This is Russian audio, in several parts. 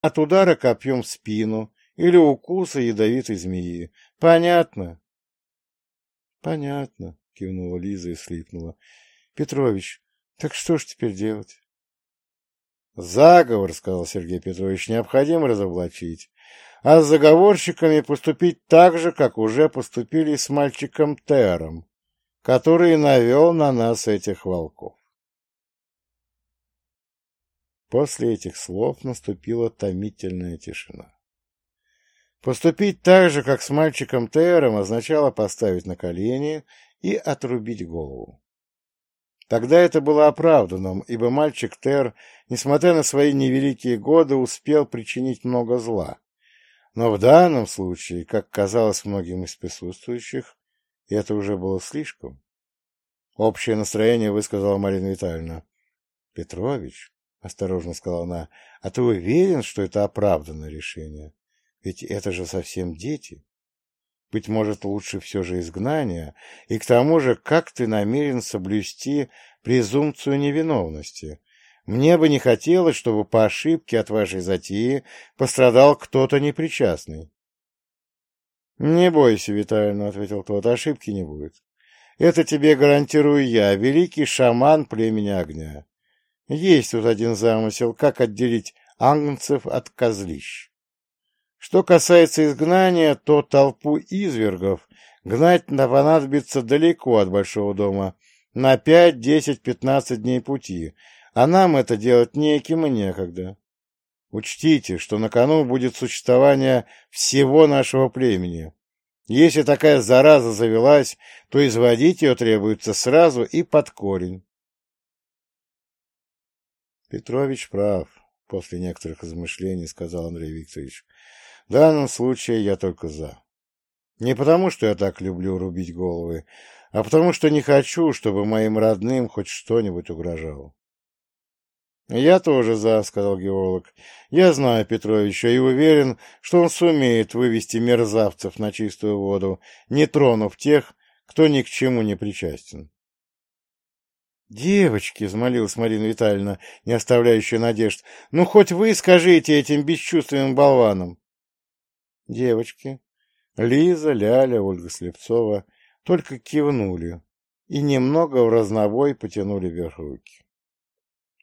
от удара копьем в спину или укуса ядовитой змеи. Понятно? — Понятно, — кивнула Лиза и слипнула. — Петрович, так что ж теперь делать? — Заговор, — сказал Сергей Петрович, — необходимо разоблачить, а с заговорщиками поступить так же, как уже поступили с мальчиком Тером, который навел на нас этих волков. После этих слов наступила томительная тишина. Поступить так же, как с мальчиком Тером, означало поставить на колени и отрубить голову. Тогда это было оправданным, ибо мальчик Тер, несмотря на свои невеликие годы, успел причинить много зла. Но в данном случае, как казалось многим из присутствующих, это уже было слишком. Общее настроение высказала Марина Витальевна. — Петрович, — осторожно сказала она, — а ты уверен, что это оправданное решение? Ведь это же совсем дети. Быть может, лучше все же изгнание, и к тому же, как ты намерен соблюсти презумпцию невиновности? Мне бы не хотелось, чтобы по ошибке от вашей затеи пострадал кто-то непричастный. — Не бойся, Витальевна, — ответил тот, — ошибки не будет. Это тебе гарантирую я, великий шаман племени огня. Есть тут один замысел, как отделить ангцев от козлищ. Что касается изгнания, то толпу извергов гнать понадобится далеко от большого дома, на пять, десять, пятнадцать дней пути, а нам это делать неким и некогда. Учтите, что на кону будет существование всего нашего племени. Если такая зараза завелась, то изводить ее требуется сразу и под корень. Петрович прав, после некоторых размышлений сказал Андрей Викторович. В данном случае я только за. Не потому, что я так люблю рубить головы, а потому, что не хочу, чтобы моим родным хоть что-нибудь угрожало. «Я тоже за», — сказал геолог. «Я знаю Петровича и уверен, что он сумеет вывести мерзавцев на чистую воду, не тронув тех, кто ни к чему не причастен. «Девочки!» — взмолилась Марина Витальевна, не оставляющая надежд. «Ну, хоть вы скажите этим бесчувственным болванам!» Девочки, Лиза, Ляля, Ольга Слепцова, только кивнули и немного в разнобой потянули вверх руки.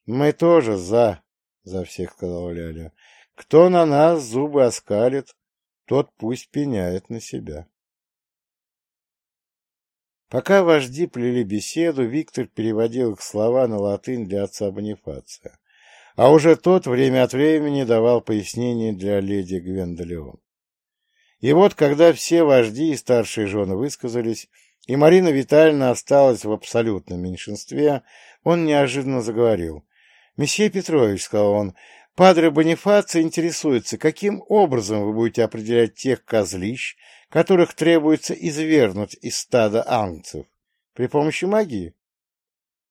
«Мы тоже за!» — за всех сказала Ляля. «Кто на нас зубы оскалит, тот пусть пеняет на себя». Пока вожди плели беседу, Виктор переводил их слова на латынь для отца Бонифация, а уже тот время от времени давал пояснения для леди Гвендолеон. И вот, когда все вожди и старшие жены высказались, и Марина Витальевна осталась в абсолютном меньшинстве, он неожиданно заговорил. «Месье Петрович», — сказал он, — «падре Бонифация интересуется, каким образом вы будете определять тех козлищ, которых требуется извергнуть из стада ангцев? При помощи магии?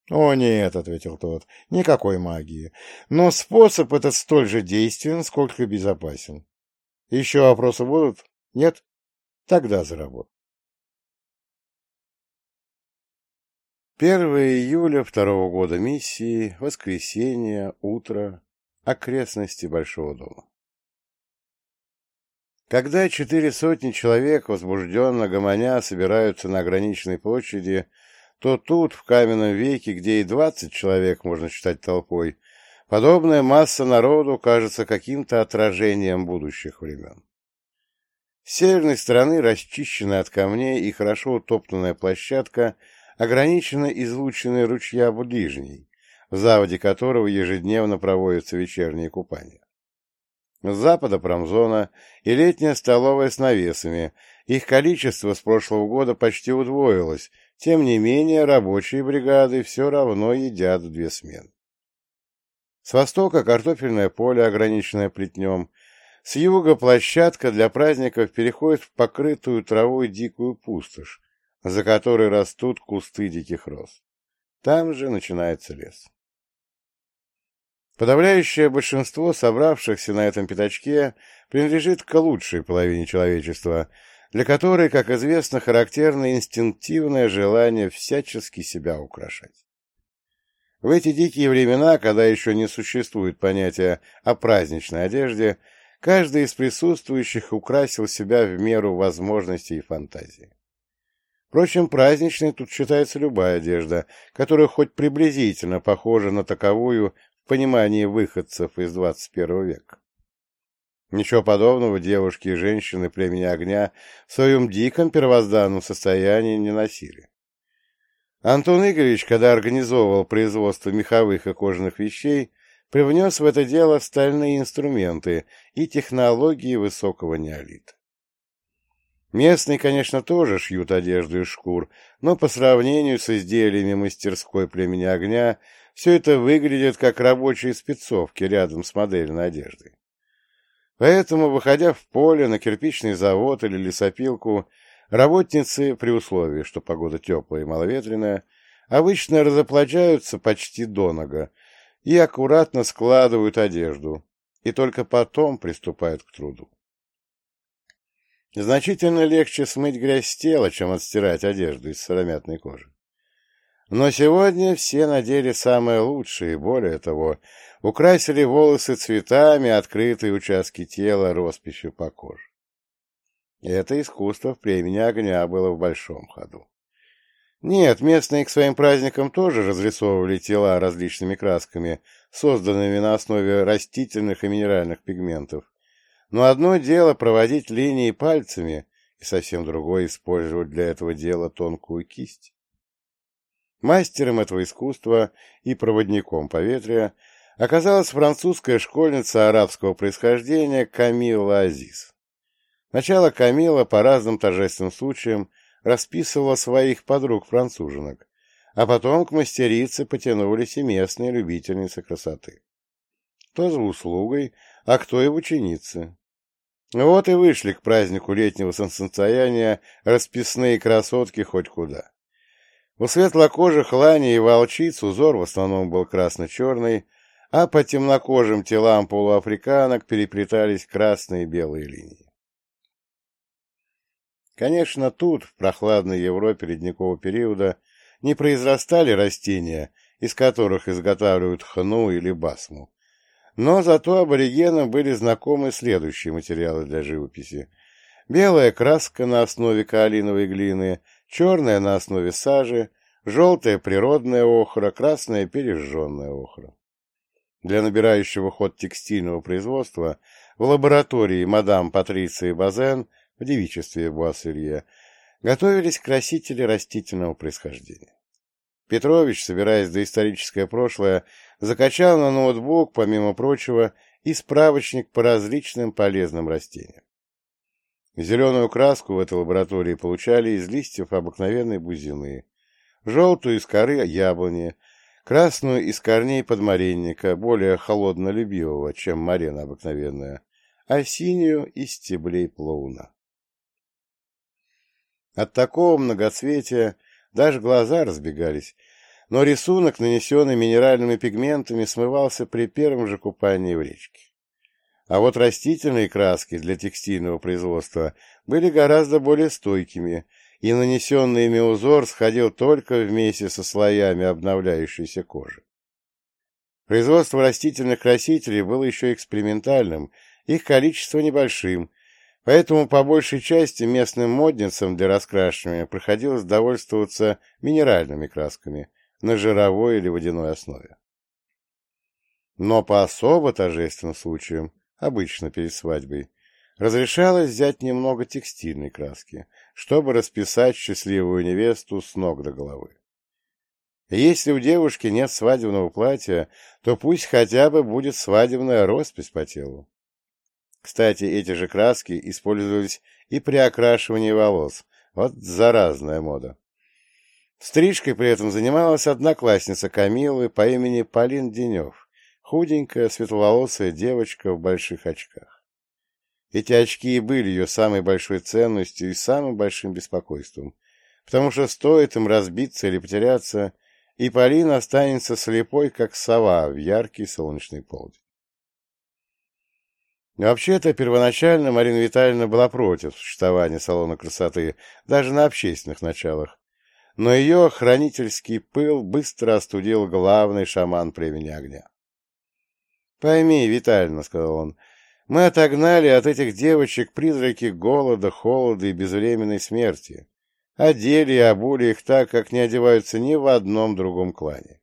— О, нет, — ответил тот, — никакой магии. Но способ этот столь же действен, сколько безопасен. Еще вопросы будут? Нет? Тогда за работу. 1 июля второго года миссии, воскресенье, утро, окрестности Большого дома. Когда четыре сотни человек, возбужденно гомоня, собираются на ограниченной площади, то тут, в каменном веке, где и двадцать человек можно считать толпой, подобная масса народу кажется каким-то отражением будущих времен. С северной стороны расчищенная от камней и хорошо утоптанная площадка ограничена излученной ручья ближней, в заводе которого ежедневно проводятся вечерние купания. Запада промзона и летняя столовая с навесами. Их количество с прошлого года почти удвоилось, тем не менее рабочие бригады все равно едят в две смены. С востока картофельное поле, ограниченное плетнем. С юга площадка для праздников переходит в покрытую травой дикую пустошь, за которой растут кусты диких роз. Там же начинается лес. Подавляющее большинство собравшихся на этом пятачке принадлежит к лучшей половине человечества, для которой, как известно, характерно инстинктивное желание всячески себя украшать. В эти дикие времена, когда еще не существует понятия о праздничной одежде, каждый из присутствующих украсил себя в меру возможностей и фантазии. Впрочем, праздничной тут считается любая одежда, которая хоть приблизительно похожа на таковую понимании выходцев из 21 века. Ничего подобного девушки и женщины племени огня в своем диком первозданном состоянии не носили. Антон Игоревич, когда организовывал производство меховых и кожаных вещей, привнес в это дело стальные инструменты и технологии высокого неолита. Местные, конечно, тоже шьют одежду из шкур, но по сравнению с изделиями мастерской племени огня все это выглядит как рабочие спецовки рядом с модельной одеждой. Поэтому, выходя в поле, на кирпичный завод или лесопилку, Работницы, при условии, что погода теплая и маловетренная, обычно разоплачаются почти до нога и аккуратно складывают одежду, и только потом приступают к труду. Значительно легче смыть грязь с тела, чем отстирать одежду из сыромятной кожи. Но сегодня все надели самое лучшее, более того, украсили волосы цветами, открытые участки тела росписью по коже. Это искусство в племени огня было в большом ходу. Нет, местные к своим праздникам тоже разрисовывали тела различными красками, созданными на основе растительных и минеральных пигментов. Но одно дело проводить линии пальцами, и совсем другое использовать для этого дела тонкую кисть. Мастером этого искусства и проводником поветрия оказалась французская школьница арабского происхождения Камилла Азиз. Сначала Камила по разным торжественным случаям расписывала своих подруг-француженок, а потом к мастерице потянулись и местные любительницы красоты. Кто за услугой, а кто и в ученице. Вот и вышли к празднику летнего солнцестояния расписные красотки хоть куда. У светлокожих лани и волчиц узор в основном был красно-черный, а по темнокожим телам полуафриканок переплетались красные и белые линии. Конечно, тут, в прохладной Европе ледникового периода, не произрастали растения, из которых изготавливают хну или басму. Но зато аборигенам были знакомы следующие материалы для живописи. Белая краска на основе каолиновой глины, черная на основе сажи, желтая природная охра, красная пережженная охра. Для набирающего ход текстильного производства в лаборатории мадам Патриции Базен в девичестве Буасселье, готовились красители растительного происхождения. Петрович, собираясь в доисторическое прошлое, закачал на ноутбук, помимо прочего, и справочник по различным полезным растениям. Зеленую краску в этой лаборатории получали из листьев обыкновенной бузины, желтую из коры яблони, красную из корней подмаренника, более холоднолюбивого, чем марена обыкновенная, а синюю из стеблей плоуна. От такого многоцветия даже глаза разбегались, но рисунок, нанесенный минеральными пигментами, смывался при первом же купании в речке. А вот растительные краски для текстильного производства были гораздо более стойкими, и нанесенный ими узор сходил только вместе со слоями обновляющейся кожи. Производство растительных красителей было еще экспериментальным, их количество небольшим, Поэтому по большей части местным модницам для раскрашивания приходилось довольствоваться минеральными красками на жировой или водяной основе. Но по особо торжественным случаям, обычно перед свадьбой, разрешалось взять немного текстильной краски, чтобы расписать счастливую невесту с ног до головы. если у девушки нет свадебного платья, то пусть хотя бы будет свадебная роспись по телу. Кстати, эти же краски использовались и при окрашивании волос. Вот заразная мода. Стрижкой при этом занималась одноклассница Камилы по имени Полин Денев, худенькая, светловолосая девочка в больших очках. Эти очки и были ее самой большой ценностью и самым большим беспокойством, потому что стоит им разбиться или потеряться, и Полина останется слепой, как сова в яркий солнечный полдень. Вообще-то, первоначально Марина Витальевна была против существования салона красоты, даже на общественных началах. но ее хранительский пыл быстро остудил главный шаман племени огня. «Пойми, Витальевна», — сказал он, — «мы отогнали от этих девочек призраки голода, холода и безвременной смерти, одели и обули их так, как не одеваются ни в одном другом клане,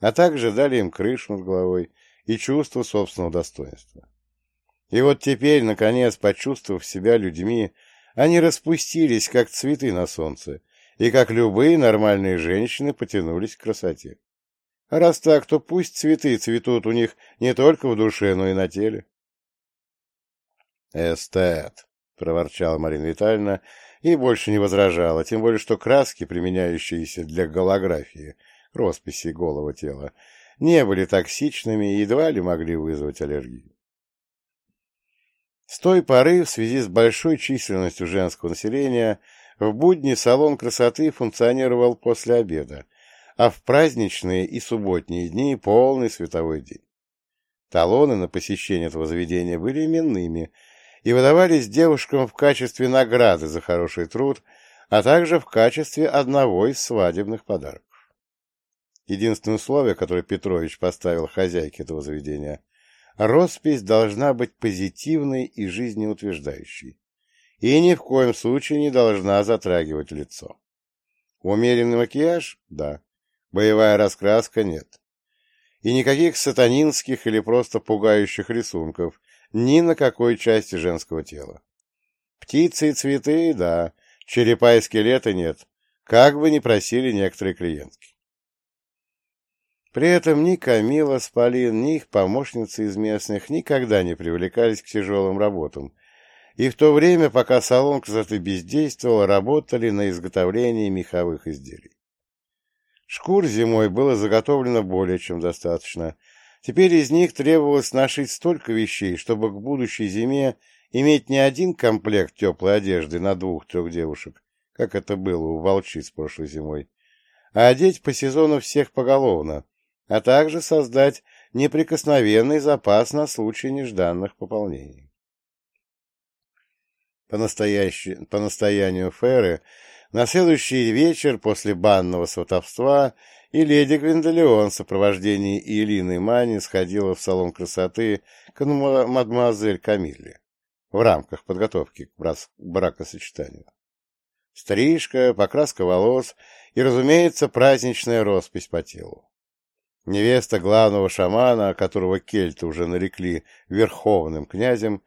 а также дали им крышу над головой и чувство собственного достоинства. И вот теперь, наконец, почувствовав себя людьми, они распустились, как цветы на солнце, и, как любые нормальные женщины, потянулись к красоте. А раз так, то пусть цветы цветут у них не только в душе, но и на теле. «Эстет», — проворчала Марина Витальевна и больше не возражала, тем более что краски, применяющиеся для голографии, росписи голого тела, не были токсичными и едва ли могли вызвать аллергию. С той поры, в связи с большой численностью женского населения, в будни салон красоты функционировал после обеда, а в праздничные и субботние дни полный световой день. Талоны на посещение этого заведения были именными и выдавались девушкам в качестве награды за хороший труд, а также в качестве одного из свадебных подарков. Единственное условие, которое Петрович поставил хозяйке этого заведения – роспись должна быть позитивной и жизнеутверждающей, и ни в коем случае не должна затрагивать лицо. Умеренный макияж – да, боевая раскраска – нет. И никаких сатанинских или просто пугающих рисунков ни на какой части женского тела. Птицы и цветы – да, черепа и скелеты – нет, как бы ни просили некоторые клиентки. При этом ни Камила Спалин, ни их помощницы из местных никогда не привлекались к тяжелым работам, и в то время, пока салон красоты бездействовал, работали на изготовлении меховых изделий. Шкур зимой было заготовлено более чем достаточно. Теперь из них требовалось нашить столько вещей, чтобы к будущей зиме иметь не один комплект теплой одежды на двух-трех девушек, как это было у волчиц прошлой зимой, а одеть по сезону всех поголовно, а также создать неприкосновенный запас на случай нежданных пополнений. По, по настоянию Феры, на следующий вечер после банного сватовства и леди Гвиндолеон в сопровождении Илины Мани сходила в салон красоты к мадемуазель Камилле в рамках подготовки к бракосочетанию. Стрижка, покраска волос и, разумеется, праздничная роспись по телу. Невеста главного шамана, которого кельты уже нарекли верховным князем,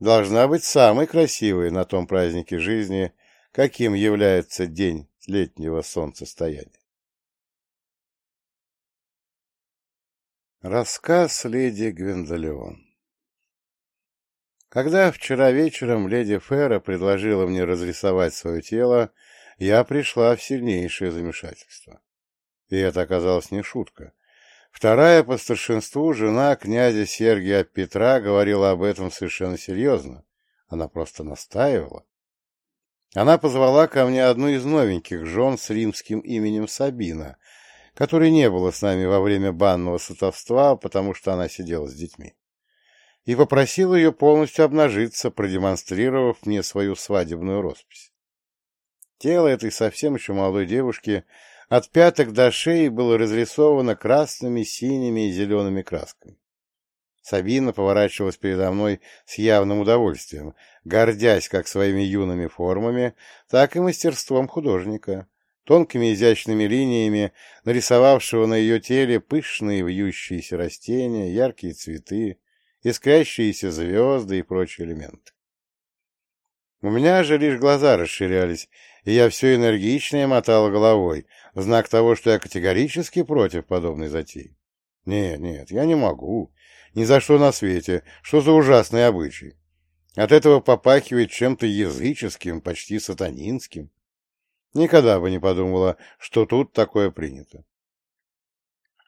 должна быть самой красивой на том празднике жизни, каким является день летнего солнцестояния. Рассказ леди Гвендолеон Когда вчера вечером леди Фера предложила мне разрисовать свое тело, я пришла в сильнейшее замешательство. И это оказалось не шутка. Вторая по старшинству, жена князя Сергия Петра, говорила об этом совершенно серьезно. Она просто настаивала. Она позвала ко мне одну из новеньких жен с римским именем Сабина, которой не было с нами во время банного сотовства, потому что она сидела с детьми, и попросила ее полностью обнажиться, продемонстрировав мне свою свадебную роспись. Тело этой совсем еще молодой девушки от пяток до шеи было разрисовано красными, синими и зелеными красками. Сабина поворачивалась передо мной с явным удовольствием, гордясь как своими юными формами, так и мастерством художника, тонкими изящными линиями, нарисовавшего на ее теле пышные вьющиеся растения, яркие цветы, искрящиеся звезды и прочие элементы. У меня же лишь глаза расширялись, и я все энергичнее мотала головой — Знак того, что я категорически против подобной затеи. Нет, нет, я не могу. Ни за что на свете. Что за ужасный обычай? От этого попахивает чем-то языческим, почти сатанинским. Никогда бы не подумала, что тут такое принято.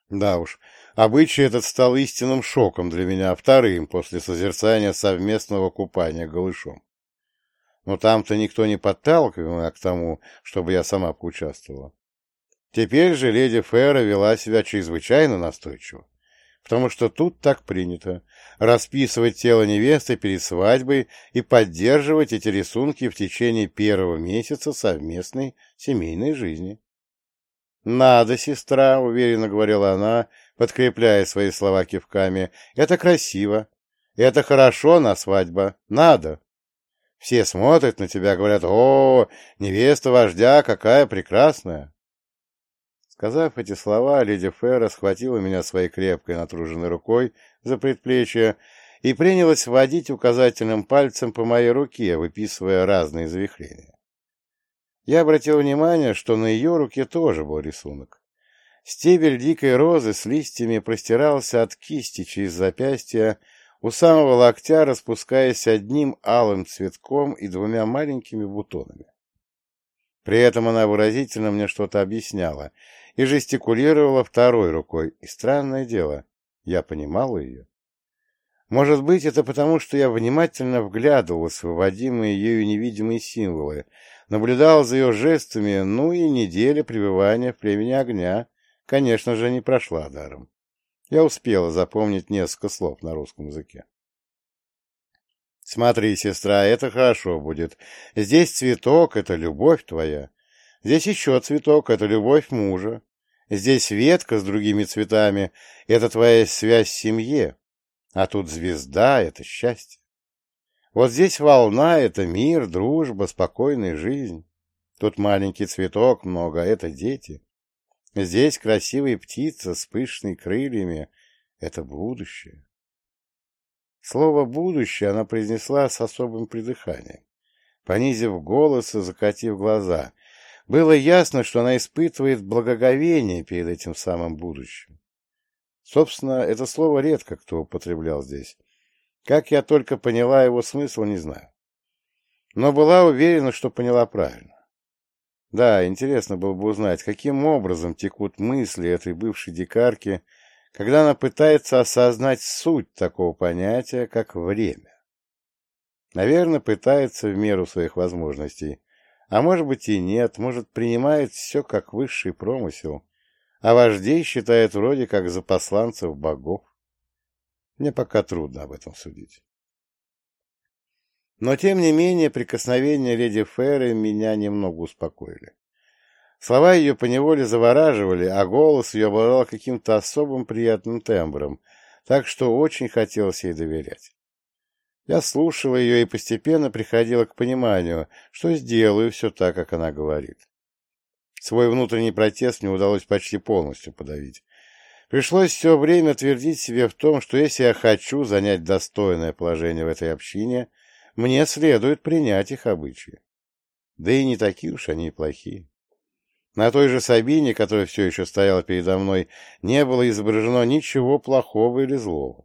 Да уж, обычай этот стал истинным шоком для меня, вторым после созерцания совместного купания голышом. Но там-то никто не подталкивал меня к тому, чтобы я сама поучаствовала. Теперь же леди Фера вела себя чрезвычайно настойчиво, потому что тут так принято — расписывать тело невесты перед свадьбой и поддерживать эти рисунки в течение первого месяца совместной семейной жизни. «Надо, сестра», — уверенно говорила она, подкрепляя свои слова кивками. «Это красиво. Это хорошо на свадьба. Надо». Все смотрят на тебя, говорят, «О, невеста вождя, какая прекрасная!» Сказав эти слова, леди Ферра схватила меня своей крепкой натруженной рукой за предплечье и принялась водить указательным пальцем по моей руке, выписывая разные завихрения. Я обратил внимание, что на ее руке тоже был рисунок. Стебель дикой розы с листьями простирался от кисти через запястье у самого локтя распускаясь одним алым цветком и двумя маленькими бутонами. При этом она выразительно мне что-то объясняла и жестикулировала второй рукой, и странное дело, я понимал ее. Может быть, это потому, что я внимательно вглядывался в выводимые ею невидимые символы, наблюдал за ее жестами, ну и неделя пребывания в племени огня, конечно же, не прошла даром. Я успела запомнить несколько слов на русском языке. Смотри, сестра, это хорошо будет. Здесь цветок — это любовь твоя. Здесь еще цветок — это любовь мужа. Здесь ветка с другими цветами — это твоя связь с семье. А тут звезда — это счастье. Вот здесь волна — это мир, дружба, спокойная жизнь. Тут маленький цветок много — это дети. Здесь красивая птица с пышными крыльями — это будущее. Слово «будущее» она произнесла с особым придыханием, понизив голос и закатив глаза. Было ясно, что она испытывает благоговение перед этим самым будущим. Собственно, это слово редко кто употреблял здесь. Как я только поняла его смысл, не знаю. Но была уверена, что поняла правильно. Да, интересно было бы узнать, каким образом текут мысли этой бывшей дикарки, когда она пытается осознать суть такого понятия, как время. Наверное, пытается в меру своих возможностей, а может быть и нет, может, принимает все как высший промысел, а вождей считает вроде как за посланцев богов. Мне пока трудно об этом судить. Но, тем не менее, прикосновения леди Ферры меня немного успокоили. Слова ее поневоле завораживали, а голос ее обладал каким-то особым приятным тембром, так что очень хотелось ей доверять. Я слушала ее и постепенно приходила к пониманию, что сделаю все так, как она говорит. Свой внутренний протест мне удалось почти полностью подавить. Пришлось все время твердить себе в том, что если я хочу занять достойное положение в этой общине, мне следует принять их обычаи. Да и не такие уж они и плохие. На той же Сабине, которая все еще стояла передо мной, не было изображено ничего плохого или злого.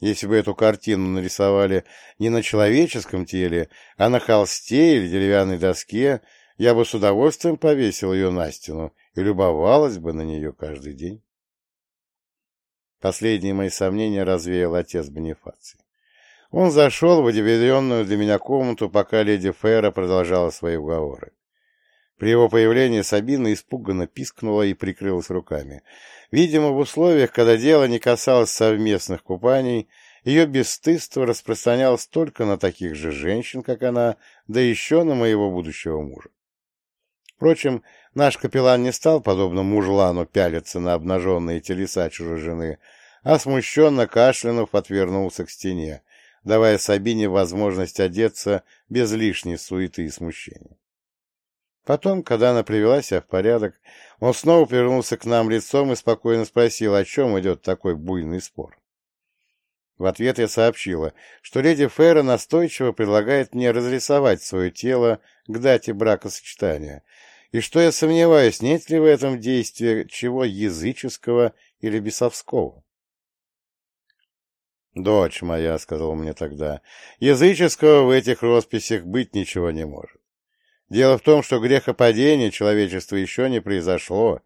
Если бы эту картину нарисовали не на человеческом теле, а на холсте или деревянной доске, я бы с удовольствием повесил ее на стену и любовалась бы на нее каждый день. Последние мои сомнения развеял отец Бонифаций. Он зашел в удивленную для меня комнату, пока леди Фера продолжала свои уговоры. При его появлении Сабина испуганно пискнула и прикрылась руками. Видимо, в условиях, когда дело не касалось совместных купаний, ее бесстыдство распространялось только на таких же женщин, как она, да еще на моего будущего мужа. Впрочем, наш капеллан не стал, подобно мужлану, пялиться на обнаженные телеса чужой жены, а смущенно кашлянув отвернулся к стене, давая Сабине возможность одеться без лишней суеты и смущения. Потом, когда она привела себя в порядок, он снова повернулся к нам лицом и спокойно спросил, о чем идет такой буйный спор. В ответ я сообщила, что леди Ферра настойчиво предлагает мне разрисовать свое тело к дате бракосочетания, и что я сомневаюсь, нет ли в этом действии чего языческого или бесовского. «Дочь моя», — сказал мне тогда, — «языческого в этих росписях быть ничего не может. Дело в том, что грехопадение человечества еще не произошло,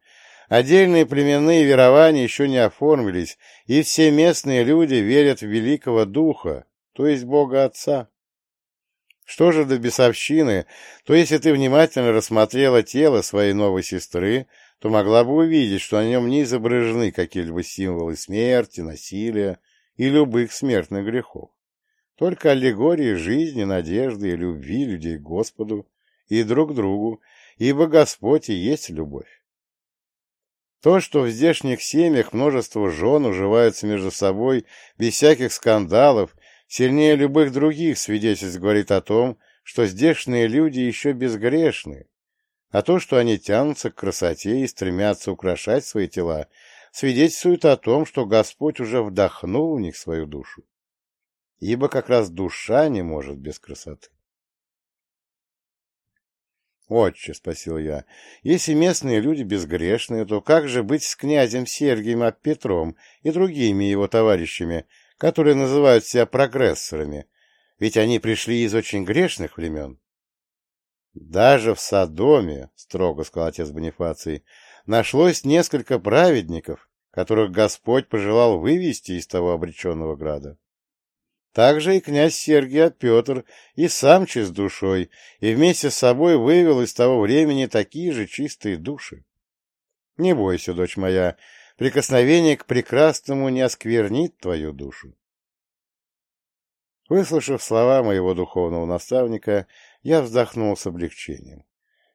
отдельные племенные верования еще не оформились, и все местные люди верят в великого духа, то есть Бога Отца. Что же до бесовщины, то если ты внимательно рассмотрела тело своей новой сестры, то могла бы увидеть, что на нем не изображены какие-либо символы смерти, насилия и любых смертных грехов. Только аллегории жизни, надежды и любви людей к Господу и друг другу, ибо Господь и есть любовь. То, что в здешних семьях множество жен уживаются между собой без всяких скандалов, сильнее любых других свидетельств говорит о том, что здешние люди еще безгрешны, а то, что они тянутся к красоте и стремятся украшать свои тела, свидетельствует о том, что Господь уже вдохнул в них свою душу. Ибо как раз душа не может без красоты. «Отче», — спросил я, — «если местные люди безгрешные, то как же быть с князем Сергием а Петром и другими его товарищами, которые называют себя прогрессорами? Ведь они пришли из очень грешных времен». «Даже в Содоме», — строго сказал отец Бонифаций, — «нашлось несколько праведников, которых Господь пожелал вывести из того обреченного града. Также и князь Сергий Петр и сам чист душой, и вместе с собой вывел из того времени такие же чистые души. Не бойся, дочь моя, прикосновение к прекрасному не осквернит твою душу. Выслушав слова моего духовного наставника, я вздохнул с облегчением.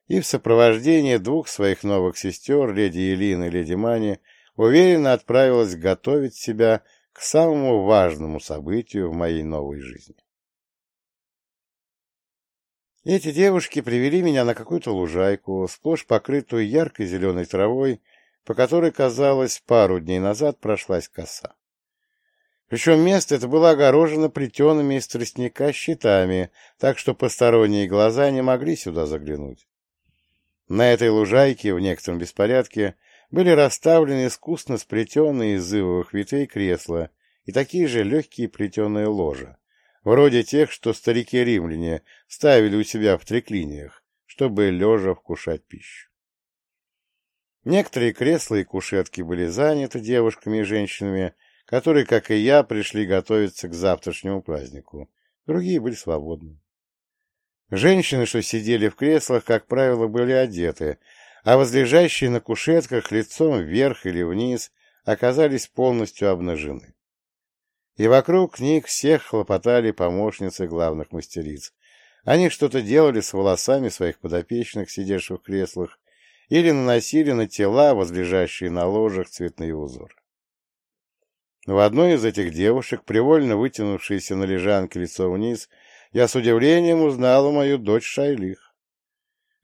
И в сопровождении двух своих новых сестер, леди Елины и леди Мани, уверенно отправилась готовить себя к самому важному событию в моей новой жизни. Эти девушки привели меня на какую-то лужайку, сплошь покрытую яркой зеленой травой, по которой, казалось, пару дней назад прошлась коса. Причем место это было огорожено плетеными из тростника щитами, так что посторонние глаза не могли сюда заглянуть. На этой лужайке в некотором беспорядке были расставлены искусно сплетенные из ивовых ветвей кресла и такие же легкие плетеные ложа, вроде тех, что старики-римляне ставили у себя в треклиниях, чтобы лежа вкушать пищу. Некоторые кресла и кушетки были заняты девушками и женщинами, которые, как и я, пришли готовиться к завтрашнему празднику. Другие были свободны. Женщины, что сидели в креслах, как правило, были одеты, а возлежащие на кушетках лицом вверх или вниз оказались полностью обнажены. И вокруг них всех хлопотали помощницы главных мастериц. Они что-то делали с волосами своих подопечных, сидевших в креслах, или наносили на тела, возлежащие на ложах, цветные узоры. В одной из этих девушек, привольно вытянувшейся на лежанке лицо вниз, я с удивлением узнала мою дочь Шайлих.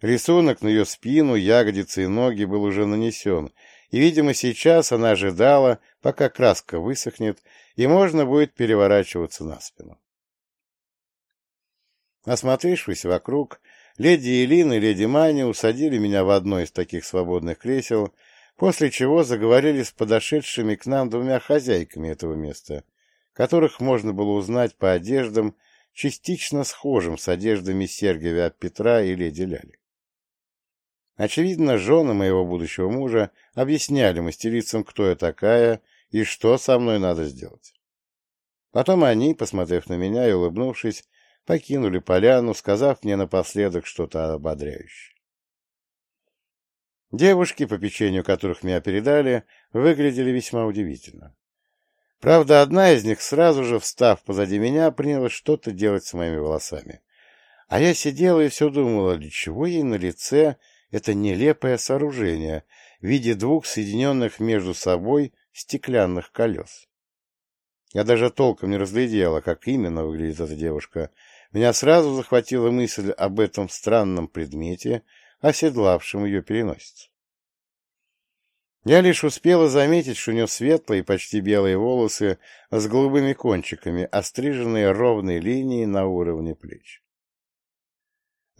Рисунок на ее спину, ягодицы и ноги был уже нанесен, и, видимо, сейчас она ожидала, пока краска высохнет, и можно будет переворачиваться на спину. Осмотревшись вокруг, леди Элина и леди Маня усадили меня в одно из таких свободных кресел, после чего заговорили с подошедшими к нам двумя хозяйками этого места, которых можно было узнать по одеждам, частично схожим с одеждами Сергия Петра и леди Ляли. Очевидно, жены моего будущего мужа объясняли мастерицам, кто я такая и что со мной надо сделать. Потом они, посмотрев на меня и улыбнувшись, покинули поляну, сказав мне напоследок что-то ободряющее. Девушки, по печенью которых меня передали, выглядели весьма удивительно. Правда, одна из них, сразу же встав позади меня, принялась что-то делать с моими волосами. А я сидела и все думала, для чего ей на лице это нелепое сооружение в виде двух соединенных между собой стеклянных колес. Я даже толком не разглядела, как именно выглядит эта девушка. Меня сразу захватила мысль об этом странном предмете, оседлавшем ее переносицу. Я лишь успела заметить, что у нее светлые, почти белые волосы с голубыми кончиками, остриженные ровной линией на уровне плеч.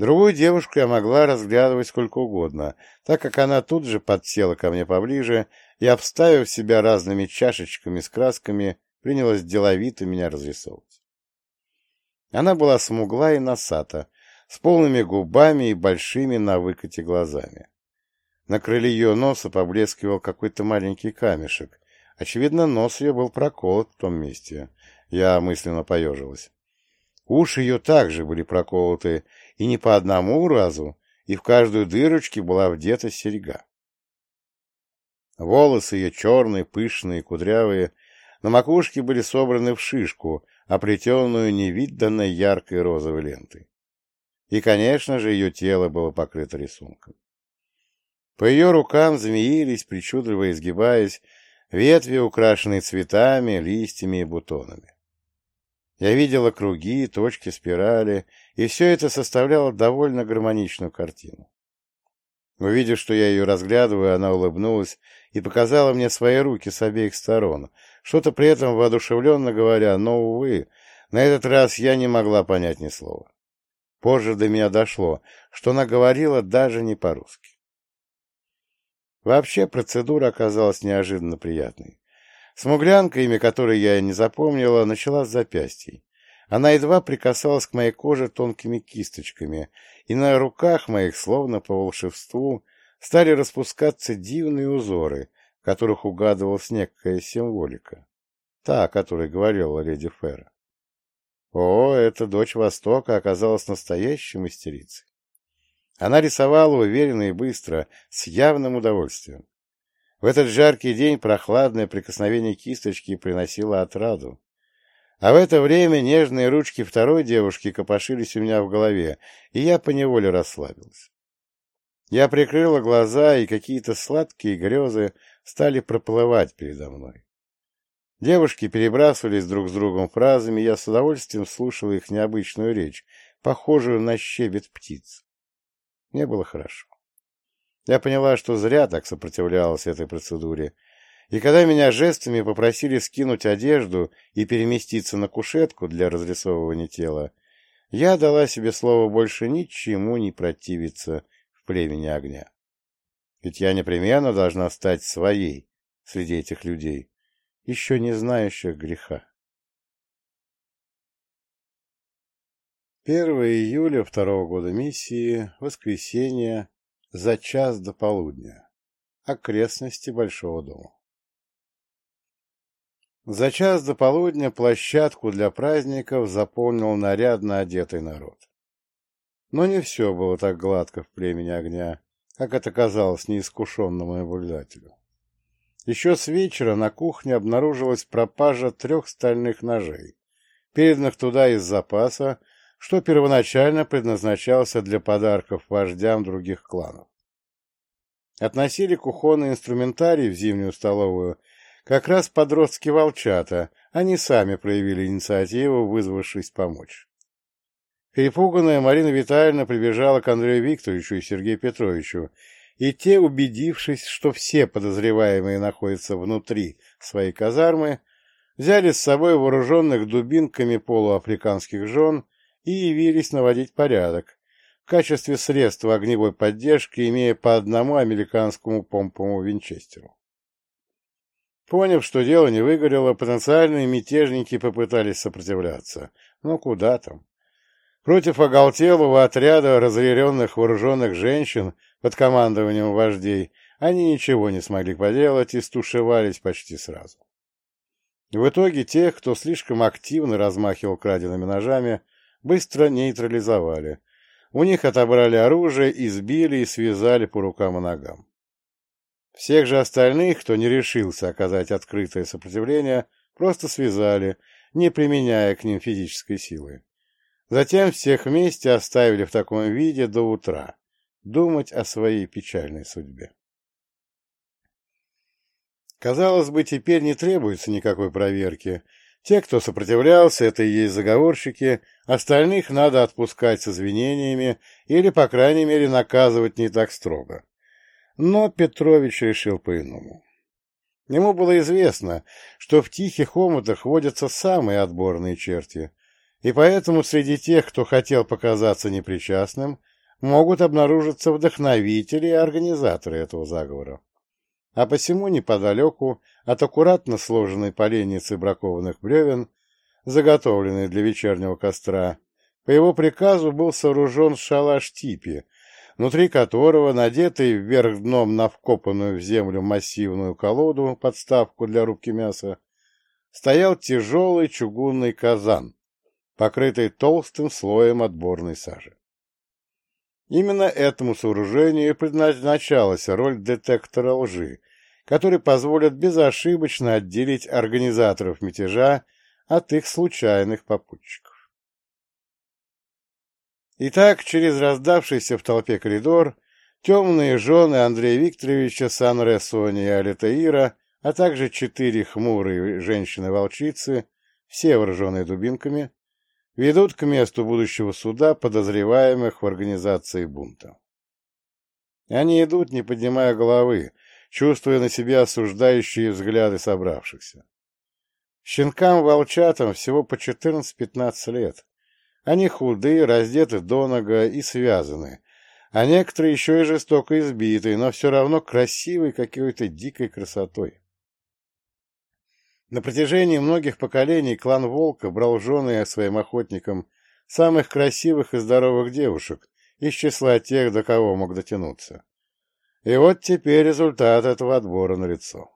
Другую девушку я могла разглядывать сколько угодно, так как она тут же подсела ко мне поближе и, обставив себя разными чашечками с красками, принялась деловито меня разрисовывать. Она была смугла и носата, с полными губами и большими на выкате глазами. На крыле ее носа поблескивал какой-то маленький камешек. Очевидно, нос ее был проколот в том месте. Я мысленно поежилась. Уши ее также были проколоты, и не по одному разу, и в каждую дырочку была вдета серьга. Волосы ее черные, пышные, кудрявые, на макушке были собраны в шишку, оплетенную невиданной яркой розовой лентой. И, конечно же, ее тело было покрыто рисунком. По ее рукам змеились, причудливо изгибаясь, ветви, украшенные цветами, листьями и бутонами. Я видела круги, точки, спирали, и все это составляло довольно гармоничную картину. Увидев, что я ее разглядываю, она улыбнулась и показала мне свои руки с обеих сторон, что-то при этом воодушевленно говоря, но, увы, на этот раз я не могла понять ни слова. Позже до меня дошло, что она говорила даже не по-русски. Вообще процедура оказалась неожиданно приятной. Смуглянка, имя которой я не запомнила, начала с запястьей. Она едва прикасалась к моей коже тонкими кисточками, и на руках моих, словно по волшебству, стали распускаться дивные узоры, в которых угадывалась некая символика. Та, о которой говорила леди Ферра. О, эта дочь Востока оказалась настоящей мастерицей. Она рисовала уверенно и быстро, с явным удовольствием. В этот жаркий день прохладное прикосновение кисточки приносило отраду. А в это время нежные ручки второй девушки копошились у меня в голове, и я поневоле расслабился. Я прикрыла глаза, и какие-то сладкие грезы стали проплывать передо мной. Девушки перебрасывались друг с другом фразами, и я с удовольствием слушал их необычную речь, похожую на щебет птиц. Мне было хорошо. Я поняла, что зря так сопротивлялась этой процедуре, и когда меня жестами попросили скинуть одежду и переместиться на кушетку для разрисовывания тела, я дала себе слово больше ничему не противиться в племени огня. Ведь я непременно должна стать своей среди этих людей, еще не знающих греха. 1 июля второго года миссии, воскресенье, за час до полудня. Окрестности Большого дома. За час до полудня площадку для праздников заполнил нарядно одетый народ. Но не все было так гладко в племени огня, как это казалось неискушенному наблюдателю. Еще с вечера на кухне обнаружилась пропажа трех стальных ножей, переданных туда из запаса, что первоначально предназначался для подарков вождям других кланов. Относили кухонный инструментарий в зимнюю столовую как раз подростки-волчата, они сами проявили инициативу, вызвавшись помочь. Перепуганная Марина Витальевна прибежала к Андрею Викторовичу и Сергею Петровичу, и те, убедившись, что все подозреваемые находятся внутри своей казармы, взяли с собой вооруженных дубинками полуафриканских жен и явились наводить порядок, в качестве средства огневой поддержки имея по одному американскому помповому винчестеру. Поняв, что дело не выгорело, потенциальные мятежники попытались сопротивляться. Но куда там? Против оголтелого отряда разъяренных вооруженных женщин под командованием вождей они ничего не смогли поделать и стушевались почти сразу. В итоге тех, кто слишком активно размахивал краденными ножами, быстро нейтрализовали. У них отобрали оружие, избили и связали по рукам и ногам. Всех же остальных, кто не решился оказать открытое сопротивление, просто связали, не применяя к ним физической силы. Затем всех вместе оставили в таком виде до утра, думать о своей печальной судьбе. Казалось бы, теперь не требуется никакой проверки. Те, кто сопротивлялся, это и есть заговорщики, остальных надо отпускать с извинениями или, по крайней мере, наказывать не так строго. Но Петрович решил по-иному. Ему было известно, что в тихих омутах водятся самые отборные черти, и поэтому среди тех, кто хотел показаться непричастным, могут обнаружиться вдохновители и организаторы этого заговора. А посему неподалеку от аккуратно сложенной поленницы бракованных бревен, заготовленной для вечернего костра, по его приказу был сооружен шалаш типи, внутри которого, надетый вверх дном на вкопанную в землю массивную колоду, подставку для рубки мяса, стоял тяжелый чугунный казан, покрытый толстым слоем отборной сажи. Именно этому сооружению предназначалась роль детектора лжи, который позволит безошибочно отделить организаторов мятежа от их случайных попутчиков. Итак, через раздавшийся в толпе коридор темные жены Андрея Викторовича, Санре, Сони и Алитаира, а также четыре хмурые женщины-волчицы, все вооруженные дубинками, ведут к месту будущего суда подозреваемых в организации бунта. Они идут, не поднимая головы, чувствуя на себе осуждающие взгляды собравшихся. Щенкам-волчатам всего по 14-15 лет. Они худые, раздеты до нога и связаны, а некоторые еще и жестоко избиты, но все равно красивой какой-то дикой красотой. На протяжении многих поколений клан Волка брал жены своим охотникам самых красивых и здоровых девушек из числа тех, до кого мог дотянуться. И вот теперь результат этого отбора налицо.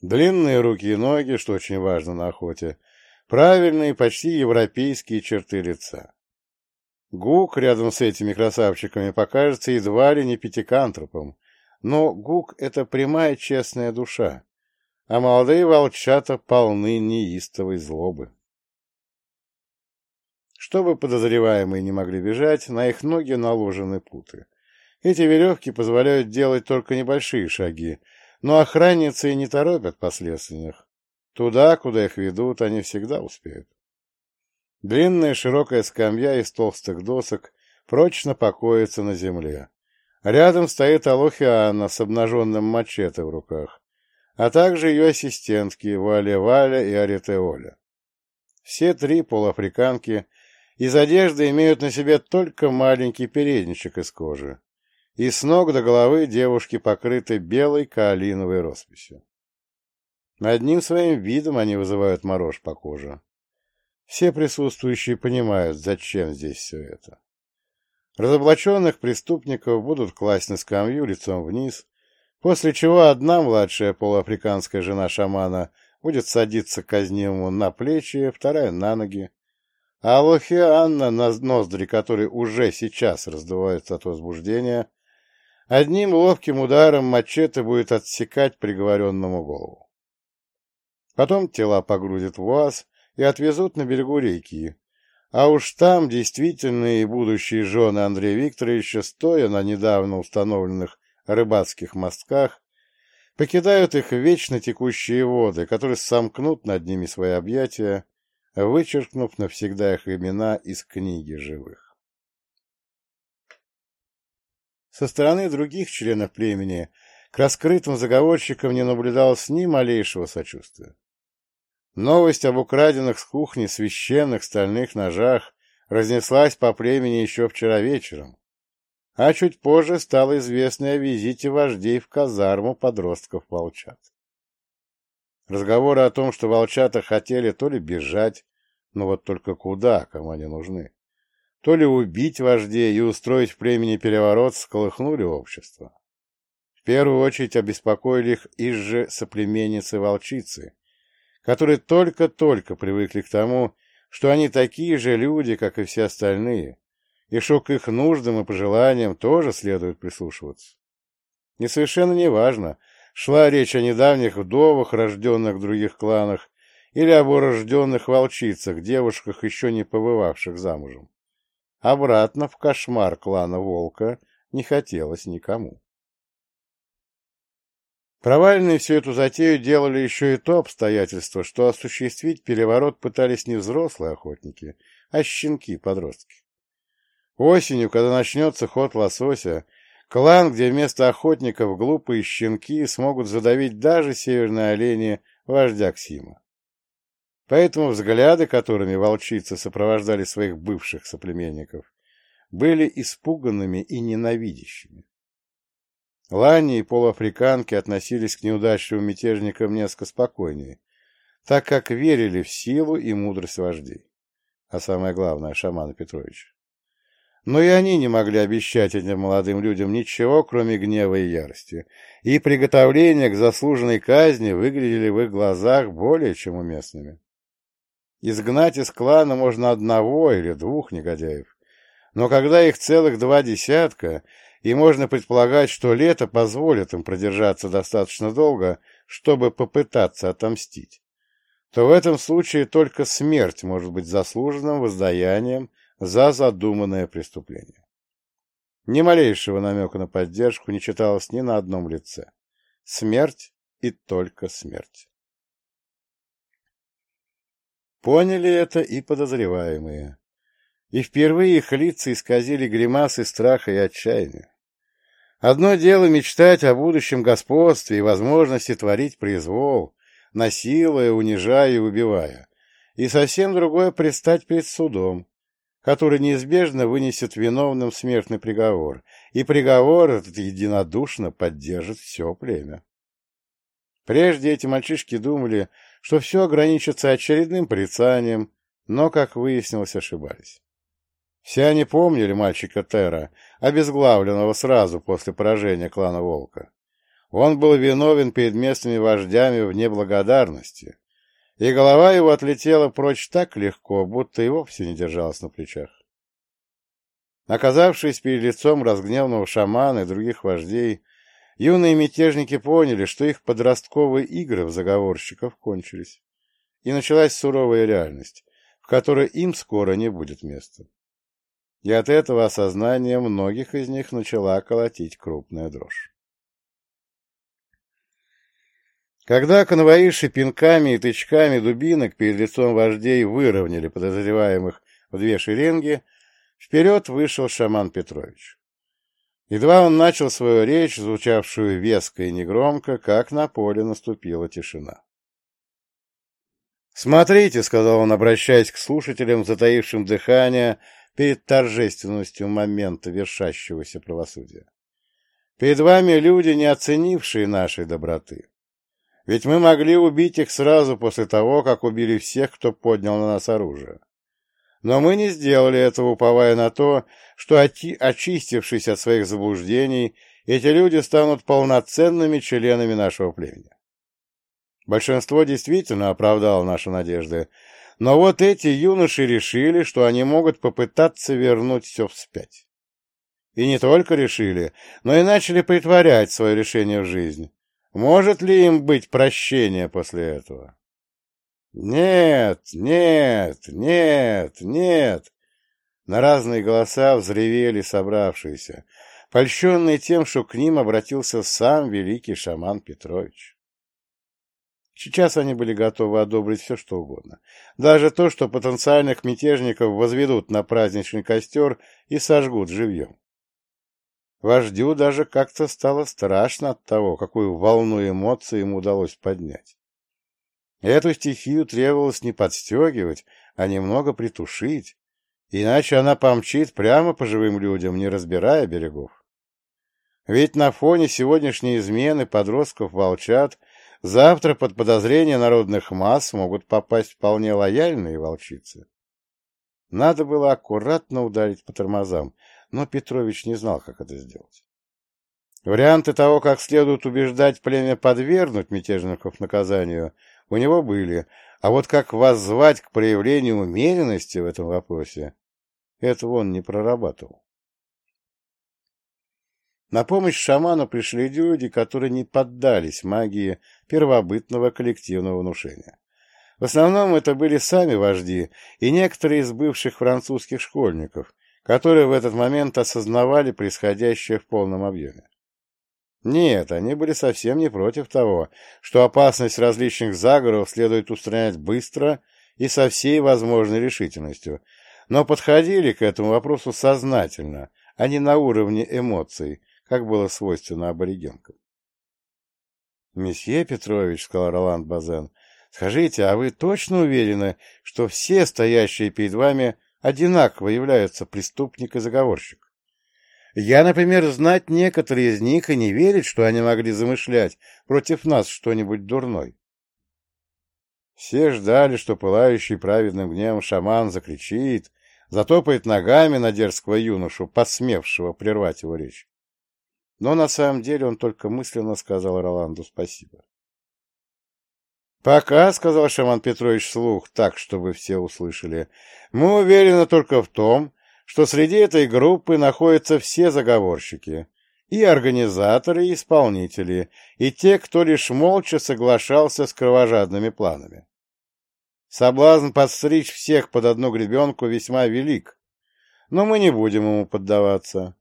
Длинные руки и ноги, что очень важно на охоте, правильные, почти европейские черты лица. Гук рядом с этими красавчиками покажется едва ли не пятикантропом, но Гук — это прямая честная душа, а молодые волчата полны неистовой злобы. Чтобы подозреваемые не могли бежать, на их ноги наложены путы. Эти веревки позволяют делать только небольшие шаги, но охранницы и не торопят последственных. Туда, куда их ведут, они всегда успеют. Длинная широкая скамья из толстых досок прочно покоится на земле. Рядом стоит Алохиана с обнаженным мачете в руках, а также ее ассистентки Валя-Валя и Аритеоля. Все три полуафриканки из одежды имеют на себе только маленький передничек из кожи, и с ног до головы девушки покрыты белой каолиновой росписью. Одним своим видом они вызывают мороз по коже. Все присутствующие понимают, зачем здесь все это. Разоблаченных преступников будут класть на скамью лицом вниз, после чего одна младшая полуафриканская жена шамана будет садиться казнимому на плечи, вторая на ноги, а Алохия Анна, на ноздри которой уже сейчас раздуваются от возбуждения, одним ловким ударом мачете будет отсекать приговоренному голову. Потом тела погрузят в УАЗ, и отвезут на берегу реки. А уж там действительные будущие жены Андрея Викторовича, стоя на недавно установленных рыбацких мостках, покидают их вечно текущие воды, которые сомкнут над ними свои объятия, вычеркнув навсегда их имена из книги живых. Со стороны других членов племени к раскрытым заговорщикам не наблюдалось ни малейшего сочувствия. Новость об украденных с кухни священных стальных ножах разнеслась по племени еще вчера вечером, а чуть позже стало известно о визите вождей в казарму подростков-волчат. Разговоры о том, что волчата хотели то ли бежать, но вот только куда, кому они нужны, то ли убить вождей и устроить в племени переворот, сколыхнули общество. В первую очередь обеспокоили их из же соплеменницы-волчицы, которые только-только привыкли к тому, что они такие же люди, как и все остальные, и что к их нуждам и пожеланиям тоже следует прислушиваться. И совершенно неважно, шла речь о недавних вдовах, рожденных в других кланах, или об урожденных волчицах, девушках, еще не побывавших замужем. Обратно в кошмар клана Волка не хотелось никому. Провальной всю эту затею делали еще и то обстоятельство, что осуществить переворот пытались не взрослые охотники, а щенки-подростки. Осенью, когда начнется ход лосося, клан, где вместо охотников глупые щенки смогут задавить даже северные олени вождя Ксима. Поэтому взгляды, которыми волчицы сопровождали своих бывших соплеменников, были испуганными и ненавидящими. Лани и полуафриканки относились к неудачливым мятежникам несколько спокойнее, так как верили в силу и мудрость вождей, а самое главное — шамана Петровича. Но и они не могли обещать этим молодым людям ничего, кроме гнева и ярости, и приготовления к заслуженной казни выглядели в их глазах более чем уместными. Изгнать из клана можно одного или двух негодяев, но когда их целых два десятка, и можно предполагать, что лето позволит им продержаться достаточно долго, чтобы попытаться отомстить, то в этом случае только смерть может быть заслуженным воздаянием за задуманное преступление. Ни малейшего намека на поддержку не читалось ни на одном лице. Смерть и только смерть. Поняли это и подозреваемые. И впервые их лица исказили гримасы страха и отчаяния. Одно дело мечтать о будущем господстве и возможности творить произвол, насилуя, унижая и убивая, и совсем другое предстать перед судом, который неизбежно вынесет виновным смертный приговор, и приговор этот единодушно поддержит все племя. Прежде эти мальчишки думали, что все ограничится очередным порицанием, но, как выяснилось, ошибались. Все они помнили мальчика Тера, обезглавленного сразу после поражения клана Волка. Он был виновен перед местными вождями в неблагодарности, и голова его отлетела прочь так легко, будто и вовсе не держалась на плечах. Оказавшись перед лицом разгневанного шамана и других вождей, юные мятежники поняли, что их подростковые игры в заговорщиков кончились, и началась суровая реальность, в которой им скоро не будет места. И от этого осознания многих из них начала колотить крупная дрожь. Когда конвоирши пинками и тычками дубинок перед лицом вождей выровняли подозреваемых в две шеренги, вперед вышел шаман Петрович. Едва он начал свою речь, звучавшую веско и негромко, как на поле наступила тишина. «Смотрите», — сказал он, обращаясь к слушателям, затаившим дыхание перед торжественностью момента вершащегося правосудия. «Перед вами люди, не оценившие нашей доброты. Ведь мы могли убить их сразу после того, как убили всех, кто поднял на нас оружие. Но мы не сделали этого, уповая на то, что, очистившись от своих заблуждений, эти люди станут полноценными членами нашего племени. Большинство действительно оправдало наши надежды, но вот эти юноши решили, что они могут попытаться вернуть все вспять. И не только решили, но и начали притворять свое решение в жизнь. Может ли им быть прощение после этого? Нет, нет, нет, нет. На разные голоса взревели собравшиеся, польщенные тем, что к ним обратился сам великий шаман Петрович. Сейчас они были готовы одобрить все, что угодно. Даже то, что потенциальных мятежников возведут на праздничный костер и сожгут живьем. Вождю даже как-то стало страшно от того, какую волну эмоций ему удалось поднять. Эту стихию требовалось не подстегивать, а немного притушить, иначе она помчит прямо по живым людям, не разбирая берегов. Ведь на фоне сегодняшней измены подростков-волчат завтра под подозрение народных масс могут попасть вполне лояльные волчицы. Надо было аккуратно ударить по тормозам, но Петрович не знал, как это сделать. Варианты того, как следует убеждать племя подвергнуть мятежников наказанию, у него были, а вот как воззвать к проявлению умеренности в этом вопросе, этого он не прорабатывал. На помощь шаману пришли люди, которые не поддались магии первобытного коллективного внушения. В основном это были сами вожди и некоторые из бывших французских школьников, которые в этот момент осознавали происходящее в полном объеме. Нет, они были совсем не против того, что опасность различных заговоров следует устранять быстро и со всей возможной решительностью, но подходили к этому вопросу сознательно, а не на уровне эмоций, как было свойственно аборигенкам. «Месье Петрович», — сказал Роланд Базен, — «скажите, а вы точно уверены, что все стоящие перед вами одинаково являются преступник и заговорщик. Я, например, знать некоторые из них и не верить, что они могли замышлять против нас что-нибудь дурной. Все ждали, что пылающий праведным гневом шаман закричит, затопает ногами на дерзкого юношу, посмевшего прервать его речь. Но на самом деле он только мысленно сказал Роланду спасибо. «Пока», — сказал Шаман Петрович слух, так, чтобы все услышали, — «мы уверены только в том, что среди этой группы находятся все заговорщики, и организаторы, и исполнители, и те, кто лишь молча соглашался с кровожадными планами. Соблазн подстричь всех под одну гребенку весьма велик, но мы не будем ему поддаваться.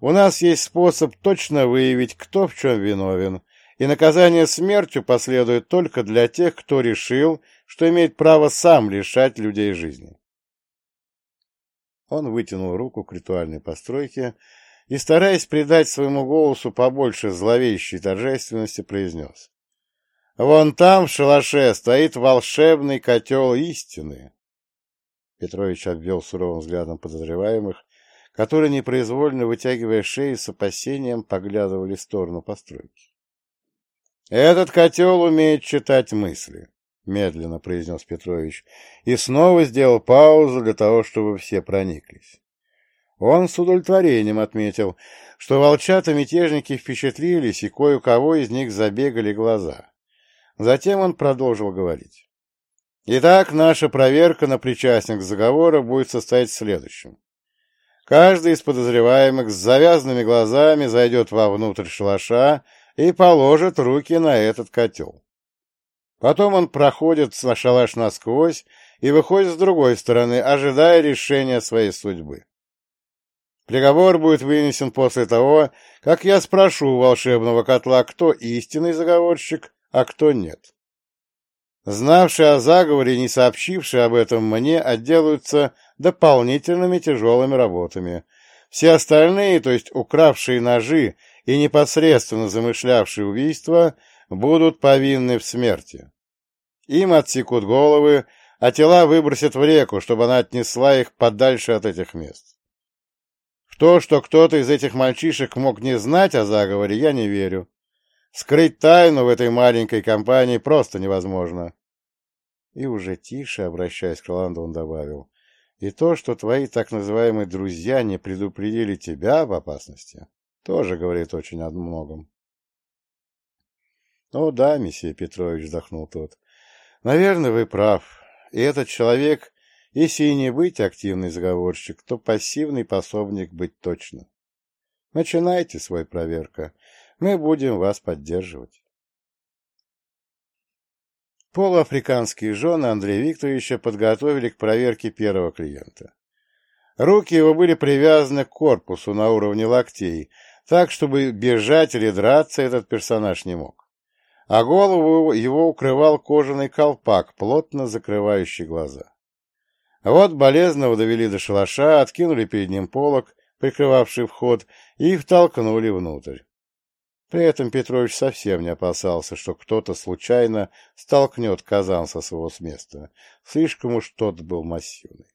У нас есть способ точно выявить, кто в чем виновен, и наказание смертью последует только для тех, кто решил, что имеет право сам лишать людей жизни. Он вытянул руку к ритуальной постройке и, стараясь придать своему голосу побольше зловещей торжественности, произнес. «Вон там, в шалаше, стоит волшебный котел истины!» Петрович обвел суровым взглядом подозреваемых, которые, непроизвольно вытягивая шеи с опасением, поглядывали в сторону постройки. «Этот котел умеет читать мысли», — медленно произнес Петрович, и снова сделал паузу для того, чтобы все прониклись. Он с удовлетворением отметил, что волчата-мятежники впечатлились, и кое-кого из них забегали глаза. Затем он продолжил говорить. Итак, наша проверка на причастность заговора будет состоять в следующем. Каждый из подозреваемых с завязанными глазами зайдет вовнутрь шалаша и положит руки на этот котел. Потом он проходит на шалаш насквозь и выходит с другой стороны, ожидая решения своей судьбы. Приговор будет вынесен после того, как я спрошу у волшебного котла, кто истинный заговорщик, а кто нет. Знавшие о заговоре и не сообщившие об этом мне отделаются дополнительными тяжелыми работами. Все остальные, то есть укравшие ножи и непосредственно замышлявшие убийство, будут повинны в смерти. Им отсекут головы, а тела выбросят в реку, чтобы она отнесла их подальше от этих мест. В то, что кто-то из этих мальчишек мог не знать о заговоре, я не верю. Скрыть тайну в этой маленькой компании просто невозможно. И уже тише, обращаясь к Роланду, он добавил. И то, что твои так называемые друзья не предупредили тебя об опасности, тоже говорит очень о многом. — Ну да, месье Петрович, — вздохнул тот. — Наверное, вы прав. И этот человек, если и не быть активный заговорщик, то пассивный пособник быть точно. Начинайте свой проверка. Мы будем вас поддерживать. Полуафриканские жены Андрея Викторовича подготовили к проверке первого клиента. Руки его были привязаны к корпусу на уровне локтей, так, чтобы бежать или драться этот персонаж не мог. А голову его укрывал кожаный колпак, плотно закрывающий глаза. Вот болезного довели до шалаша, откинули перед ним полог, прикрывавший вход, и втолкнули внутрь. При этом Петрович совсем не опасался, что кто-то случайно столкнет казан со своего места. Слишком уж тот был массивный.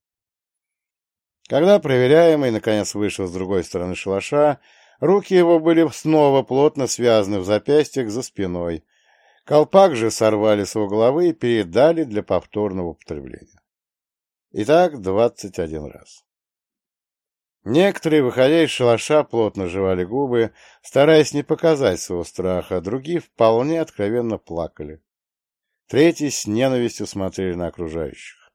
Когда проверяемый, наконец, вышел с другой стороны шалаша, руки его были снова плотно связаны в запястьях за спиной. Колпак же сорвали с его головы и передали для повторного употребления. Итак, двадцать один раз. Некоторые, выходя из шалаша, плотно жевали губы, стараясь не показать своего страха, другие вполне откровенно плакали. Третьи с ненавистью смотрели на окружающих.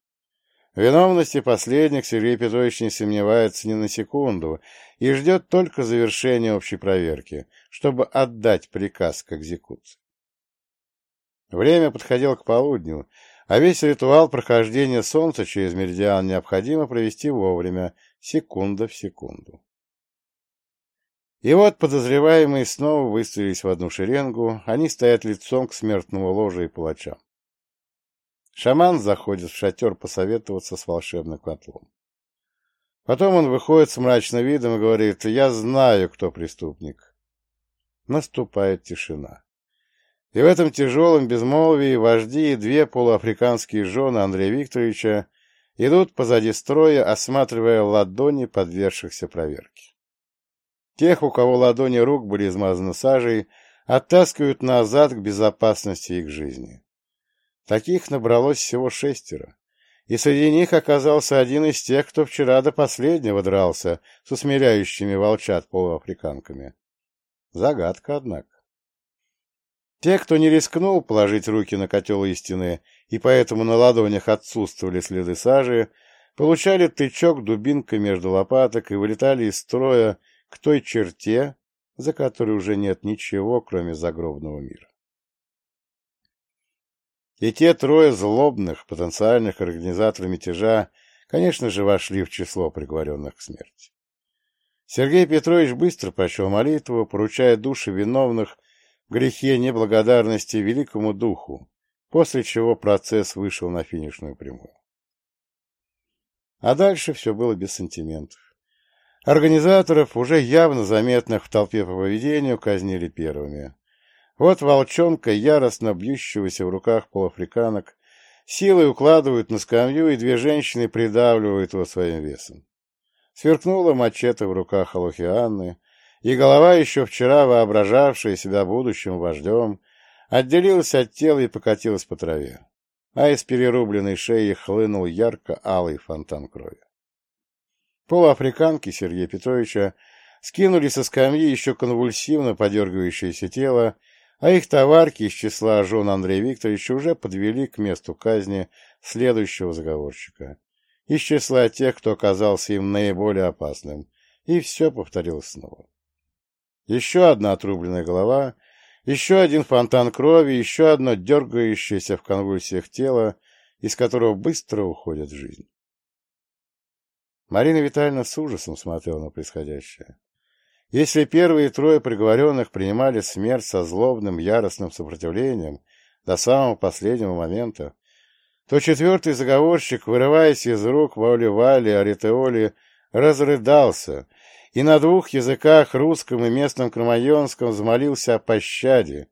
В виновности последних Сергей Петрович не сомневается ни на секунду и ждет только завершения общей проверки, чтобы отдать приказ к экзекуции. Время подходило к полудню, а весь ритуал прохождения Солнца через меридиан необходимо провести вовремя, секунда в секунду. И вот подозреваемые снова выстроились в одну шеренгу, они стоят лицом к смертному ложу и палачам. Шаман заходит в шатер посоветоваться с волшебным котлом. Потом он выходит с мрачным видом и говорит «Я знаю, кто преступник». Наступает тишина. И в этом тяжелом безмолвии вожди и две полуафриканские жены Андрея Викторовича идут позади строя, осматривая ладони подвергшихся проверке. Тех, у кого ладони рук были измазаны сажей, оттаскивают назад к безопасности их жизни. Таких набралось всего шестеро, и среди них оказался один из тех, кто вчера до последнего дрался с усмиряющими волчат полуафриканками. Загадка, однако. Те, кто не рискнул положить руки на котел истины, и поэтому на ладонях отсутствовали следы сажи, получали тычок дубинкой между лопаток и вылетали из строя к той черте, за которой уже нет ничего, кроме загробного мира. И те трое злобных, потенциальных организаторов мятежа, конечно же, вошли в число приговоренных к смерти. Сергей Петрович быстро прочел молитву, поручая души виновных грехе неблагодарности великому духу, после чего процесс вышел на финишную прямую. А дальше все было без сантиментов. Организаторов, уже явно заметных в толпе по поведению, казнили первыми. Вот волчонка, яростно бьющегося в руках полуафриканок, силой укладывают на скамью, и две женщины придавливают его своим весом. Сверкнула мачете в руках Алохи Анны, и голова, еще вчера воображавшая себя будущим вождем, отделилась от тела и покатилась по траве, а из перерубленной шеи хлынул ярко-алый фонтан крови. Полуафриканки Сергея Петровича скинули со скамьи еще конвульсивно подергивающееся тело, а их товарки из числа жен Андрея Викторовича уже подвели к месту казни следующего заговорщика из числа тех, кто оказался им наиболее опасным, и все повторилось снова. Еще одна отрубленная голова, еще один фонтан крови, еще одно дергающееся в конвульсиях тело, из которого быстро уходит жизнь. Марина Витальевна с ужасом смотрела на происходящее. Если первые трое приговоренных принимали смерть со злобным, яростным сопротивлением до самого последнего момента, то четвертый заговорщик, вырываясь из рук Вали-Вали, Аритеоли, разрыдался и на двух языках, русском и местном кромайонском, взмолился о пощаде,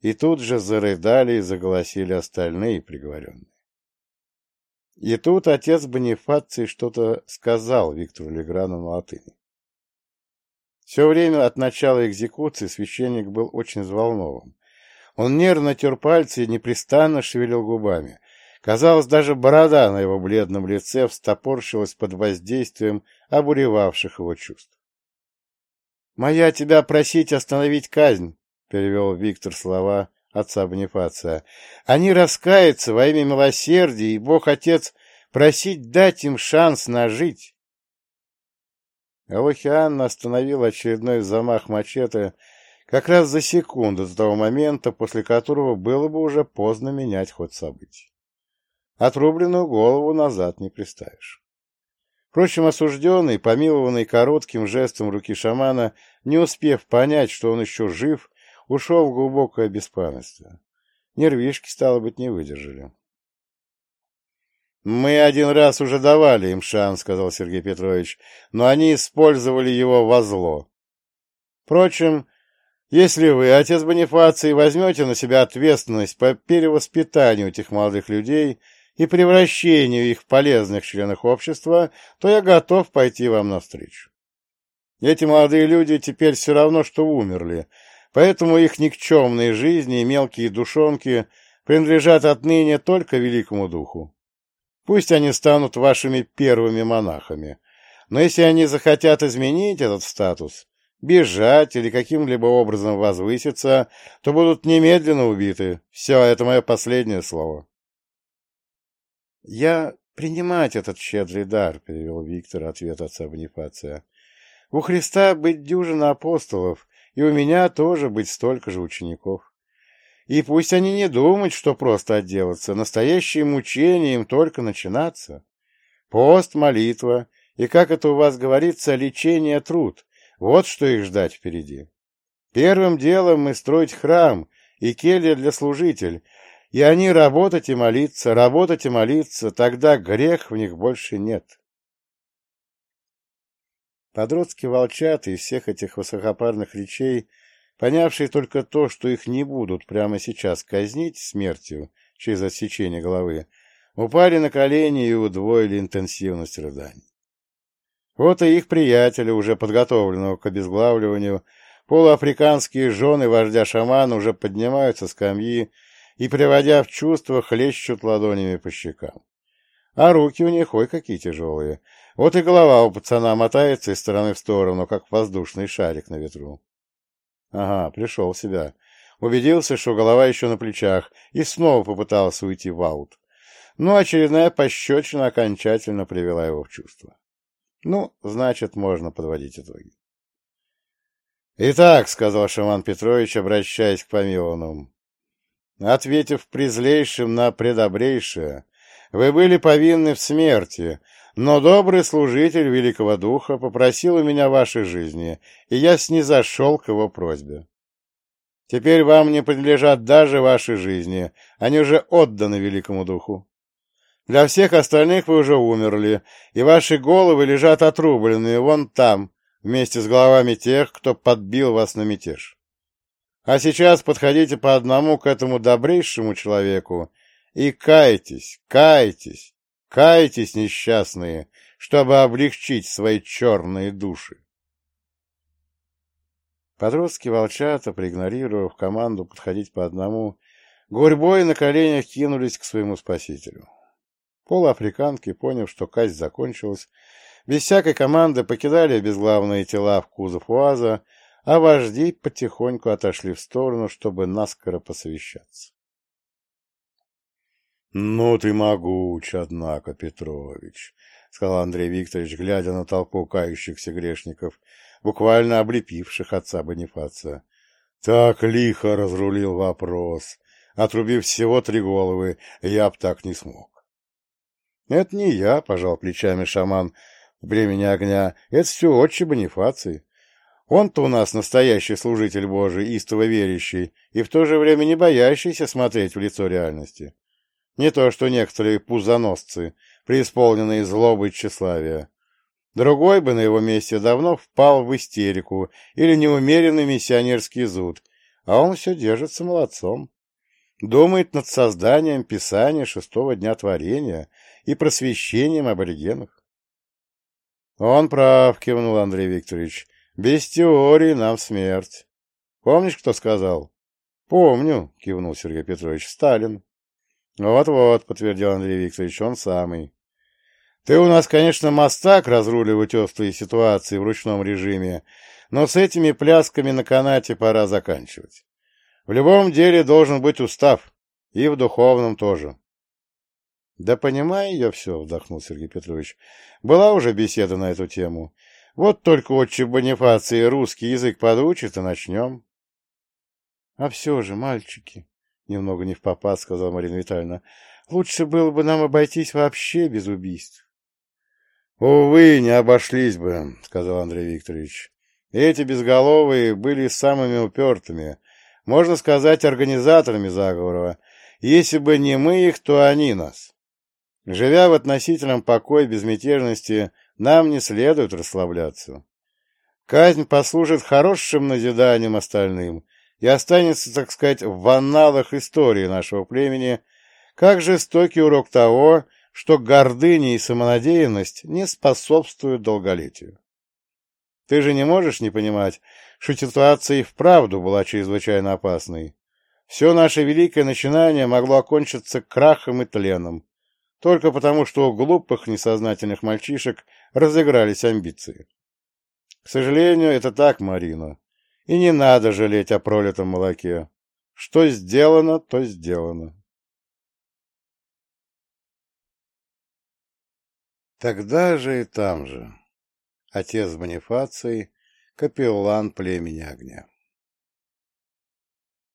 и тут же зарыдали и заголосили остальные приговоренные. И тут отец Бонифаций что-то сказал Виктору Леграну на латыни. Все время от начала экзекуции священник был очень взволнован. Он нервно тер пальцы и непрестанно шевелил губами, Казалось, даже борода на его бледном лице встопорщилась под воздействием обуревавших его чувств. «Моя тебя просить остановить казнь», — перевел Виктор слова отца Бонифация. «Они раскаются во имя милосердия, и Бог-Отец просить дать им шанс нажить». Алохианна остановил очередной замах мачете как раз за секунду до того момента, после которого было бы уже поздно менять ход событий. Отрубленную голову назад не приставишь. Впрочем, осужденный, помилованный коротким жестом руки шамана, не успев понять, что он еще жив, ушел в глубокое беспамятство. Нервишки, стало быть, не выдержали. «Мы один раз уже давали им шанс», — сказал Сергей Петрович, «но они использовали его во зло. Впрочем, если вы, отец Бонифаций, возьмете на себя ответственность по перевоспитанию этих молодых людей, — и превращению их в полезных членов общества, то я готов пойти вам навстречу. Эти молодые люди теперь все равно, что умерли, поэтому их никчемные жизни и мелкие душонки принадлежат отныне только великому духу. Пусть они станут вашими первыми монахами, но если они захотят изменить этот статус, бежать или каким-либо образом возвыситься, то будут немедленно убиты. Все, это мое последнее слово. «Я принимать этот щедрый дар», — перевел Виктор ответ отца Бонифация. «У Христа быть дюжина апостолов, и у меня тоже быть столько же учеников. И пусть они не думают, что просто отделаться, настоящие мучения им только начинаться. Пост, молитва и, как это у вас говорится, лечение, труд — вот что их ждать впереди. Первым делом мы строить храм и келья для служитель, и они работать и молиться, работать и молиться, тогда грех в них больше нет. Подростки волчат из всех этих высокопарных речей, понявшие только то, что их не будут прямо сейчас казнить смертью через отсечение головы, упали на колени и удвоили интенсивность рыданий. Вот и их приятели, уже подготовленного к обезглавливанию, полуафриканские жены вождя шамана уже поднимаются с скамьи и, приводя в чувство, хлещут ладонями по щекам. А руки у них, ой, какие тяжелые. Вот и голова у пацана мотается из стороны в сторону, как воздушный шарик на ветру. Ага, пришел в себя. Убедился, что голова еще на плечах, и снова попытался уйти в аут. Но очередная пощечина окончательно привела его в чувство. Ну, значит, можно подводить итоги. «Итак», — сказал Шаман Петрович, обращаясь к помилованному, Ответив презлейшим на предобрейшее, вы были повинны в смерти, но добрый служитель Великого Духа попросил у меня вашей жизни, и я снизошел к его просьбе. Теперь вам не принадлежат даже ваши жизни, они уже отданы Великому Духу. Для всех остальных вы уже умерли, и ваши головы лежат отрубленные вон там, вместе с головами тех, кто подбил вас на мятеж. А сейчас подходите по одному к этому добрейшему человеку и кайтесь, кайтесь, кайтесь, несчастные, чтобы облегчить свои черные души. Подростки волчата, проигнорировав команду подходить по одному, гурьбой на коленях кинулись к своему спасителю. Полуафриканки, поняв, что казнь закончилась, без всякой команды покидали безглавные тела в кузов УАЗа, а вожди потихоньку отошли в сторону, чтобы наскоро посовещаться. — Ну ты могуч, однако, Петрович, — сказал Андрей Викторович, глядя на толпу кающихся грешников, буквально облепивших отца Бонифация. — Так лихо разрулил вопрос. Отрубив всего три головы, я б так не смог. — Это не я, — пожал плечами шаман времени огня, — это все отче Бонифаций. Он-то у нас настоящий служитель Божий, истово верящий, и в то же время не боящийся смотреть в лицо реальности. Не то, что некоторые пузоносцы, преисполненные злобы и тщеславия. Другой бы на его месте давно впал в истерику или неумеренный миссионерский зуд, а он все держится молодцом. Думает над созданием Писания шестого дня творения и просвещением аборигенов. Он прав, кивнул Андрей Викторович. Без теории нам смерть. Помнишь, кто сказал? Помню, кивнул Сергей Петрович. Сталин. Вот-вот, подтвердил Андрей Викторович, он самый. Ты у нас, конечно, мастак разруливать острые ситуации в ручном режиме, но с этими плясками на канате пора заканчивать. В любом деле должен быть устав, и в духовном тоже. — Да понимаю я все, — вдохнул Сергей Петрович. — Была уже беседа на эту тему. Вот только отче Бонифации русский язык подучит, и начнем. — А все же, мальчики, — немного не в попад, — сказала Марина Витальевна, — лучше было бы нам обойтись вообще без убийств. — Увы, не обошлись бы, — сказал Андрей Викторович. Эти безголовые были самыми упертыми, можно сказать, организаторами заговора. Если бы не мы их, то они нас. Живя в относительном покое безмятежности, нам не следует расслабляться. Казнь послужит хорошим назиданием остальным и останется, так сказать, в анналах истории нашего племени, как жестокий урок того, что гордыня и самонадеянность не способствуют долголетию. Ты же не можешь не понимать, что ситуация и вправду была чрезвычайно опасной. Все наше великое начинание могло окончиться крахом и тленом, только потому, что у глупых, несознательных мальчишек разыгрались амбиции. К сожалению, это так, Марина. И не надо жалеть о пролитом молоке. Что сделано, то сделано. Тогда же и там же. Отец Бонифаций, капеллан племени огня.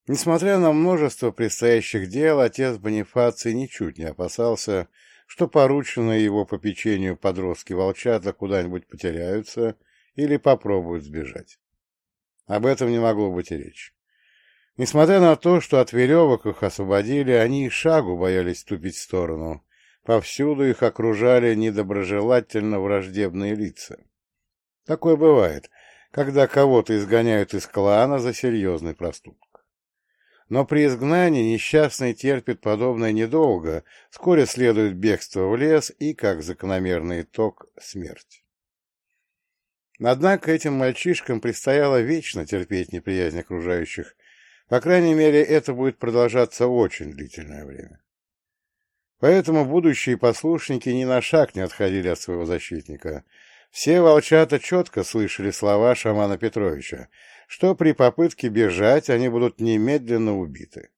Несмотря на множество предстоящих дел, отец Бонифаций ничуть не опасался, что порученные его по печенью подростки-волчата куда-нибудь потеряются или попробуют сбежать. Об этом не могло быть и речи. Несмотря на то, что от веревок их освободили, они и шагу боялись ступить в сторону. Повсюду их окружали недоброжелательно враждебные лица. Такое бывает, когда кого-то изгоняют из клана за серьезный проступок. Но при изгнании несчастный терпит подобное недолго, вскоре следует бегство в лес и, как закономерный итог, смерть. Однако этим мальчишкам предстояло вечно терпеть неприязнь окружающих, по крайней мере, это будет продолжаться очень длительное время. Поэтому будущие послушники ни на шаг не отходили от своего защитника. Все волчата четко слышали слова шамана Петровича, что при попытке бежать они будут немедленно убиты.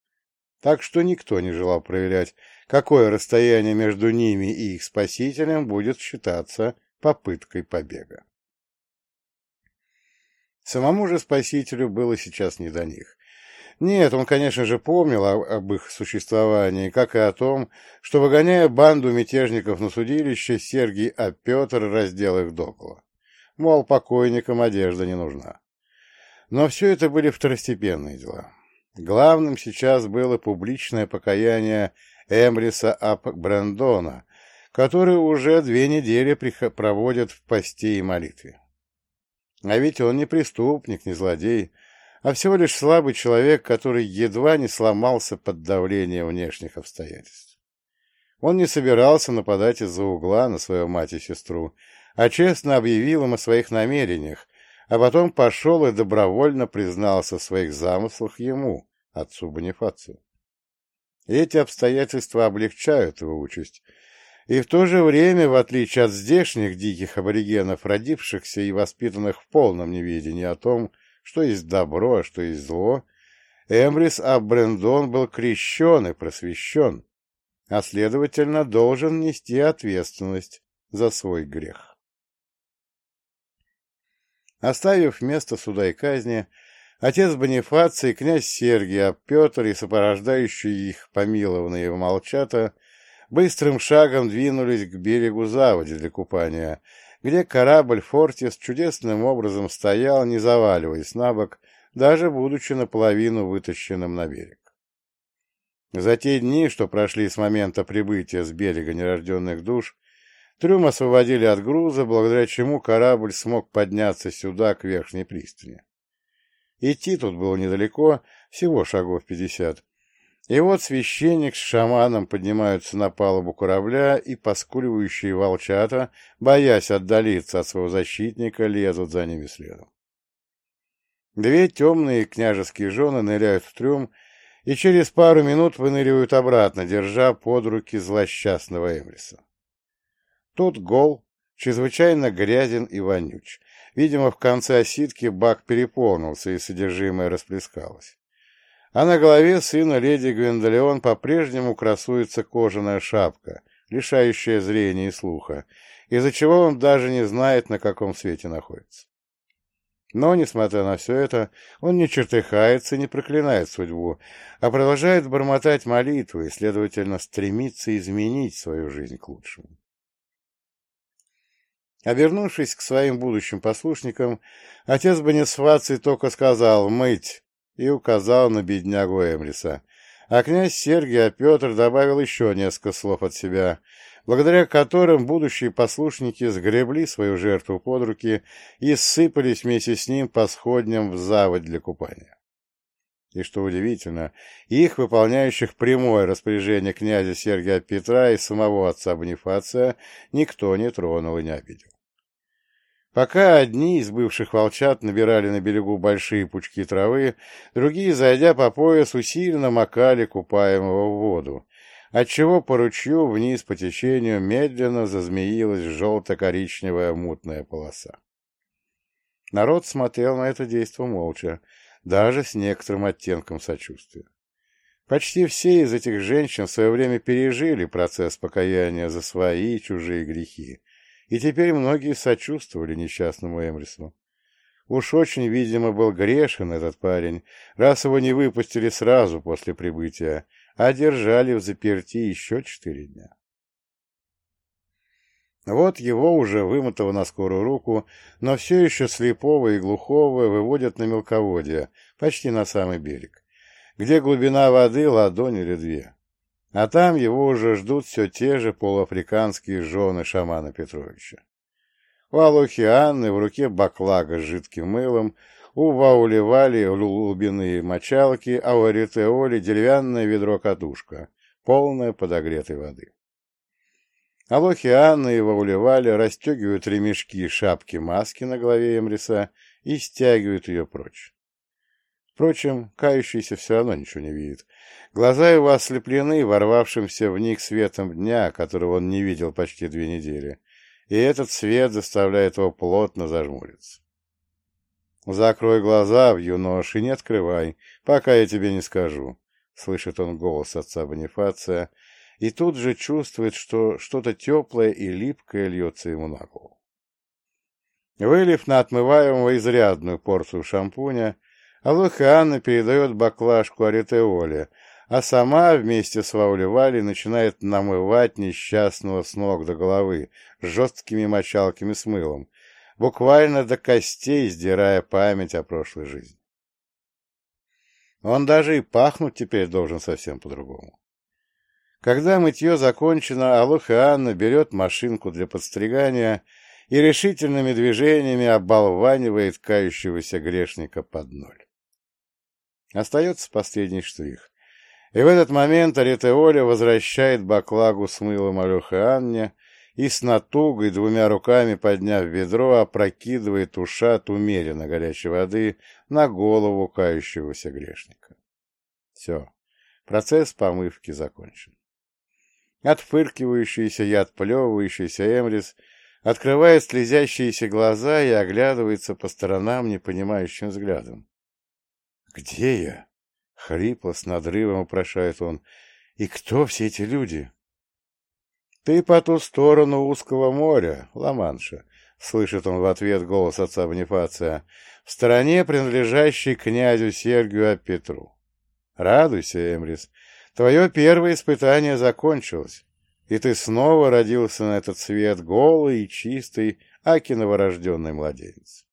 Так что никто не желал проверять, какое расстояние между ними и их спасителем будет считаться попыткой побега. Самому же спасителю было сейчас не до них. Нет, он, конечно же, помнил об их существовании, как и о том, что, выгоняя банду мятежников на судилище, Сергий А. Петр раздел их догола. Мол, покойникам одежда не нужна. Но все это были второстепенные дела. Главным сейчас было публичное покаяние Эмриса Ап Брендона, который уже две недели проводит в посте и молитве. А ведь он не преступник, не злодей, а всего лишь слабый человек, который едва не сломался под давлением внешних обстоятельств. Он не собирался нападать из-за угла на свою мать и сестру, а честно объявил им о своих намерениях, а потом пошел и добровольно признался в своих замыслах ему, отцу Бонифацию. Эти обстоятельства облегчают его участь, и в то же время, в отличие от здешних диких аборигенов, родившихся и воспитанных в полном неведении о том, что есть добро, а что есть зло, Эмрис Аббрендон был крещен и просвещен, а, следовательно, должен нести ответственность за свой грех. Оставив место суда и казни, отец Бонифаций, князь Сергий, а Петр и сопровождающие их помилованные молчата быстрым шагом двинулись к берегу заводи для купания, где корабль «Фортис» чудесным образом стоял, не заваливаясь на бок, даже будучи наполовину вытащенным на берег. За те дни, что прошли с момента прибытия с берега нерожденных душ, трюм освободили от груза, благодаря чему корабль смог подняться сюда, к верхней пристани. Идти тут было недалеко, всего шагов пятьдесят, и вот священник с шаманом поднимаются на палубу корабля, и поскуливающие волчата, боясь отдалиться от своего защитника, лезут за ними следом. Две темные княжеские жены ныряют в трюм и через пару минут выныривают обратно, держа под руки злосчастного Эмриса. Тут гол, чрезвычайно грязен и вонюч. Видимо, в конце осидки бак переполнился, и содержимое расплескалось а на голове сына леди Гвендолеон по-прежнему красуется кожаная шапка, лишающая зрения и слуха, из-за чего он даже не знает, на каком свете находится. Но, несмотря на все это, он не чертыхается и не проклинает судьбу, а продолжает бормотать молитвы и, следовательно, стремится изменить свою жизнь к лучшему. Обернувшись к своим будущим послушникам, отец Бонисфаций только сказал «мыть», и указал на беднягу Эмриса. А князь Сергий, а Петр добавил еще несколько слов от себя, благодаря которым будущие послушники сгребли свою жертву под руки и сыпались вместе с ним по сходням в заводь для купания. И что удивительно, их, выполняющих прямое распоряжение князя Сергия Петра и самого отца Бонифация, никто не тронул и не обидел. Пока одни из бывших волчат набирали на берегу большие пучки травы, другие, зайдя по пояс, усиленно макали купаемого в воду, отчего по ручью вниз по течению медленно зазмеилась желто-коричневая мутная полоса. Народ смотрел на это действо молча, даже с некоторым оттенком сочувствия. Почти все из этих женщин в свое время пережили процесс покаяния за свои и чужие грехи, и теперь многие сочувствовали несчастному Эмрису. Уж очень, видимо, был грешен этот парень, раз его не выпустили сразу после прибытия, а держали в заперти еще четыре дня. Вот его уже вымотало на скорую руку, но все еще слепого и глухого выводят на мелководье, почти на самый берег, где глубина воды ладонь или две. А там его уже ждут все те же полуафриканские жены шамана Петровича. У Алохи Анны в руке баклага с жидким мылом, у Ваули Вали глубины мочалки, а у Аритеоли деревянное ведро-катушка, полное подогретой воды. Алохи Анны и Ваули Вали расстегивают ремешки шапки маски на голове Эмриса и стягивают ее прочь. Впрочем, кающийся все равно ничего не видит. Глаза его ослеплены ворвавшимся в них светом дня, которого он не видел почти две недели, и этот свет заставляет его плотно зажмуриться. «Закрой глаза, юнош, и не открывай, пока я тебе не скажу», — слышит он голос отца Бонифация, и тут же чувствует, что что-то теплое и липкое льется ему на голову. Вылив на отмываемого изрядную порцию шампуня, Алоха Анна передает баклажку Аритеоле, а сама вместе с Ваулей Валей начинает намывать несчастного с ног до головы жесткими мочалками с мылом, буквально до костей сдирая память о прошлой жизни. Он даже и пахнуть теперь должен совсем по-другому. Когда мытье закончено, Алух Анна берет машинку для подстригания и решительными движениями оболванивает кающегося грешника под ноль. Остается последний штрих. И в этот момент Аритеоля возвращает баклагу с мылом Алёхе Анне и с натугой, двумя руками подняв ведро, опрокидывает ушат умеренно горячей воды на голову кающегося грешника. Все, процесс помывки закончен. Отфыркивающийся и отплевывающийся Эмрис открывает слезящиеся глаза и оглядывается по сторонам непонимающим взглядом. «Где я?» — хрипло, с надрывом упрошает он. «И кто все эти люди?» «Ты по ту сторону узкого моря, Ла-Манша», — слышит он в ответ голос отца Бонифация, — «в стороне, принадлежащей князю Сергию Петру. Радуйся, Эмрис, твое первое испытание закончилось, и ты снова родился на этот свет голый и чистый, аки новорожденный младенец.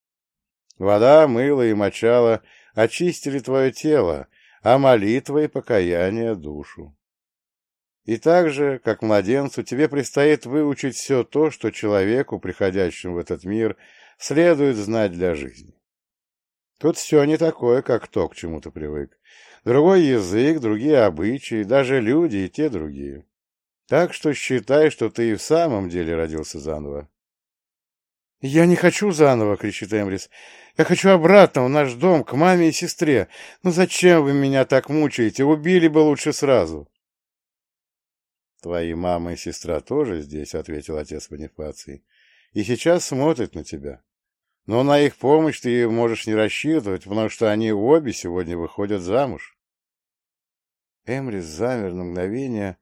Вода, мыло и мочало — очистили твое тело, а молитва и покаяние — душу. И так же, как младенцу, тебе предстоит выучить все то, что человеку, приходящему в этот мир, следует знать для жизни. Тут все не такое, как то, к чему ты привык. Другой язык, другие обычаи, даже люди и те другие. Так что считай, что ты и в самом деле родился заново. «Я не хочу заново!» — кричит Эмрис. «Я хочу обратно, в наш дом, к маме и сестре. Ну зачем вы меня так мучаете? Убили бы лучше сразу!» «Твои мама и сестра тоже здесь», — ответил отец Бонифаций. «И сейчас смотрят на тебя. Но на их помощь ты можешь не рассчитывать, потому что они обе сегодня выходят замуж». Эмрис замер на мгновение,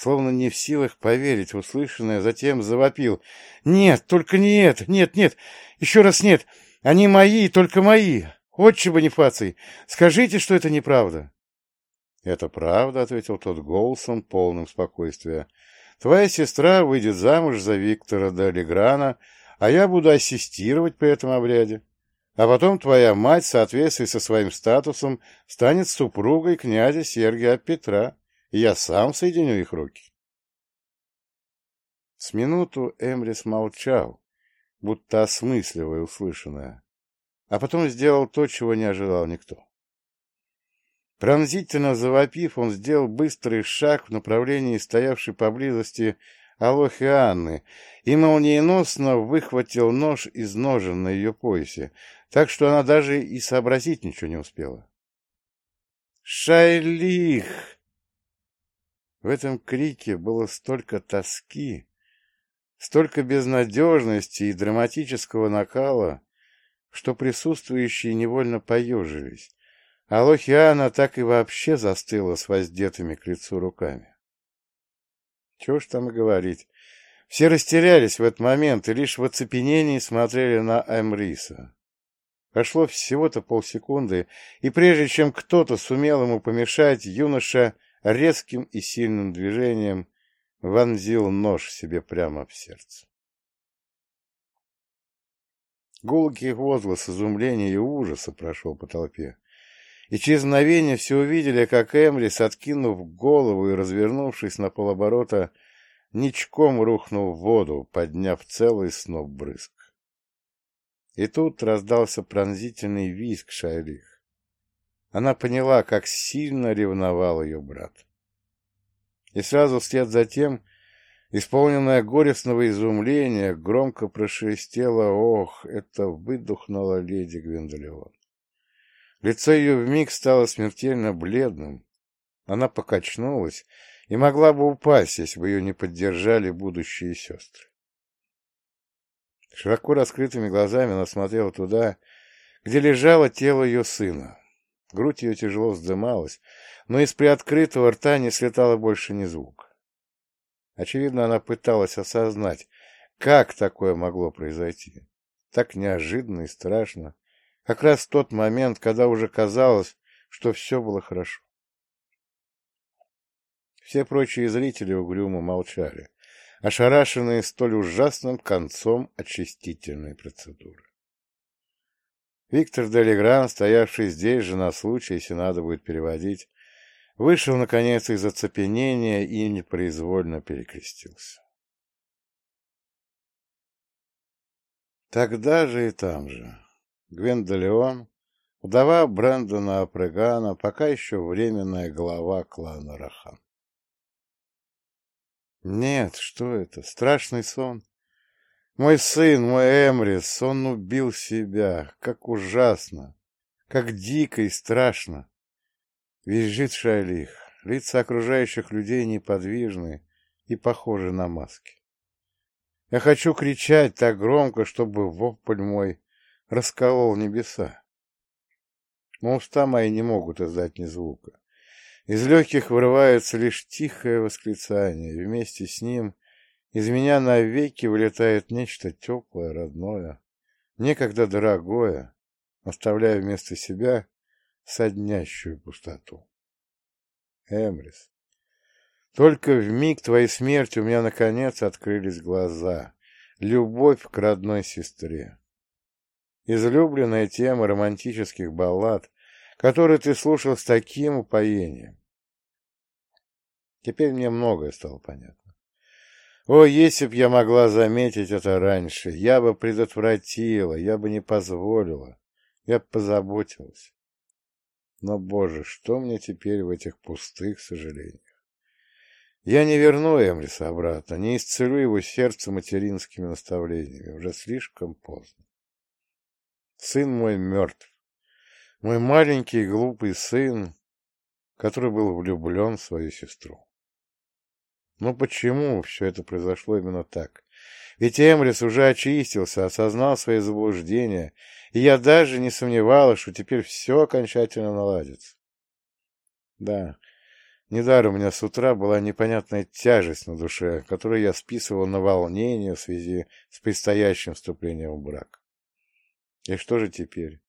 словно не в силах поверить услышанное, затем завопил. «Нет, только не это! Нет, нет! Еще раз нет! Они мои, только мои! Отче Бонифаций, скажите, что это неправда!» «Это правда», — ответил тот голосом, полным спокойствия. «Твоя сестра выйдет замуж за Виктора Далиграна, а я буду ассистировать при этом обряде. А потом твоя мать, в соответствии со своим статусом, станет супругой князя Сергия Петра» я сам соединю их руки. С минуту Эмрис молчал, будто осмысливая услышанное, а потом сделал то, чего не ожидал никто. Пронзительно завопив, он сделал быстрый шаг в направлении стоявшей поблизости Алохи Анны и молниеносно выхватил нож из ножен на ее поясе, так что она даже и сообразить ничего не успела. «Шайлих!» В этом крике было столько тоски, столько безнадежности и драматического накала, что присутствующие невольно поежились, а Лохиана так и вообще застыла с воздетыми к лицу руками. Чего ж там и говорить. Все растерялись в этот момент и лишь в оцепенении смотрели на Эмриса. Прошло всего-то полсекунды, и прежде чем кто-то сумел ему помешать, юноша резким и сильным движением вонзил нож себе прямо в сердце. Гулкий возглас изумления и ужаса прошел по толпе. И через мгновение все увидели, как Эмрис, откинув голову и развернувшись на полоборота, ничком рухнул в воду, подняв целый сноп брызг. И тут раздался пронзительный визг Шайлих она поняла, как сильно ревновал ее брат. И сразу вслед за тем, исполненная горестного изумления, громко прошелестела «Ох!» — это выдохнула леди Гвиндолеон. Лицо ее вмиг стало смертельно бледным. Она покачнулась и могла бы упасть, если бы ее не поддержали будущие сестры. Широко раскрытыми глазами она смотрела туда, где лежало тело ее сына. Грудь ее тяжело вздымалась, но из приоткрытого рта не слетало больше ни звука. Очевидно, она пыталась осознать, как такое могло произойти. Так неожиданно и страшно, как раз в тот момент, когда уже казалось, что все было хорошо. Все прочие зрители угрюмо молчали, ошарашенные столь ужасным концом очистительной процедуры. Виктор Делигран, стоявший здесь же на случай, если надо будет переводить, вышел, наконец, из оцепенения и непроизвольно перекрестился. Тогда же и там же Гвендолеон, вдова Брэндона Апрегана, пока еще временная глава клана Рахан. Нет, что это? Страшный сон. Мой сын, мой Эмрис, он убил себя. Как ужасно, как дико и страшно. Визжит Шайлих. Лица окружающих людей неподвижны и похожи на маски. Я хочу кричать так громко, чтобы вопль мой расколол небеса. Но уста мои не могут издать ни звука. Из легких вырывается лишь тихое восклицание, вместе с ним из меня навеки вылетает нечто теплое, родное, некогда дорогое, оставляя вместо себя соднящую пустоту. Эмрис, только в миг твоей смерти у меня наконец открылись глаза. Любовь к родной сестре. Излюбленная тема романтических баллад, которые ты слушал с таким упоением. Теперь мне многое стало понятно. О, если б я могла заметить это раньше, я бы предотвратила, я бы не позволила, я бы позаботилась. Но, Боже, что мне теперь в этих пустых сожалениях? Я не верну Эмриса обратно, не исцелю его сердце материнскими наставлениями, уже слишком поздно. Сын мой мертв, мой маленький глупый сын, который был влюблен в свою сестру. Но почему все это произошло именно так? Ведь Эмрис уже очистился, осознал свои заблуждения, и я даже не сомневалась, что теперь все окончательно наладится. Да, недаром у меня с утра была непонятная тяжесть на душе, которую я списывал на волнение в связи с предстоящим вступлением в брак. И что же теперь?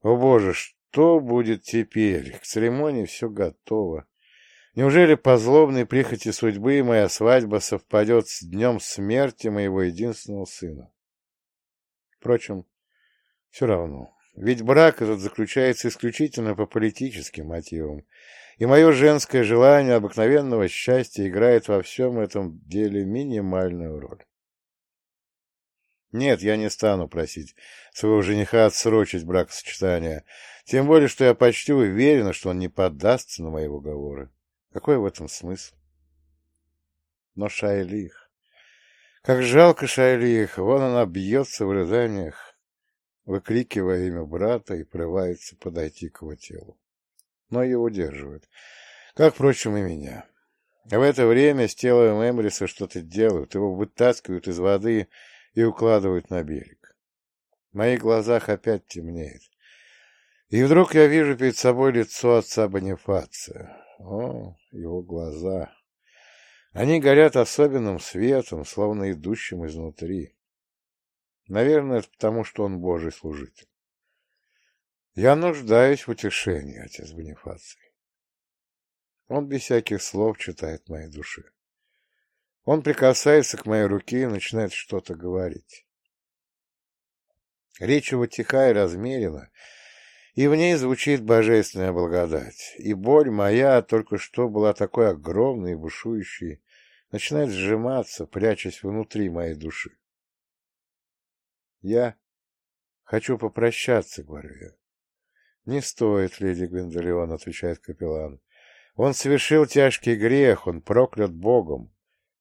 О боже, что будет теперь? К церемонии все готово. Неужели по злобной прихоти судьбы моя свадьба совпадет с днем смерти моего единственного сына? Впрочем, все равно. Ведь брак этот заключается исключительно по политическим мотивам, и мое женское желание обыкновенного счастья играет во всем этом деле минимальную роль. Нет, я не стану просить своего жениха отсрочить бракосочетание, тем более, что я почти уверена, что он не поддастся на мои уговоры. Какой в этом смысл? Но Шайлих... Как жалко Шайлих! Вон она бьется в рыданиях, выкрикивая имя брата и прорывается подойти к его телу. Но ее удерживают. Как, впрочем, и меня. В это время с телом Эмриса что-то делают, его вытаскивают из воды и укладывают на берег. В моих глазах опять темнеет. И вдруг я вижу перед собой лицо отца Бонифация. О, его глаза! Они горят особенным светом, словно идущим изнутри. Наверное, это потому, что он Божий служитель. Я нуждаюсь в утешении, отец Бонифаций. Он без всяких слов читает моей души. Он прикасается к моей руке и начинает что-то говорить. Речь его тихая и размерена, и в ней звучит божественная благодать, и боль моя только что была такой огромной и бушующей, начинает сжиматься, прячась внутри моей души. Я хочу попрощаться, говорю я. Не стоит, леди Гвиндолеон, отвечает капеллан. Он совершил тяжкий грех, он проклят Богом,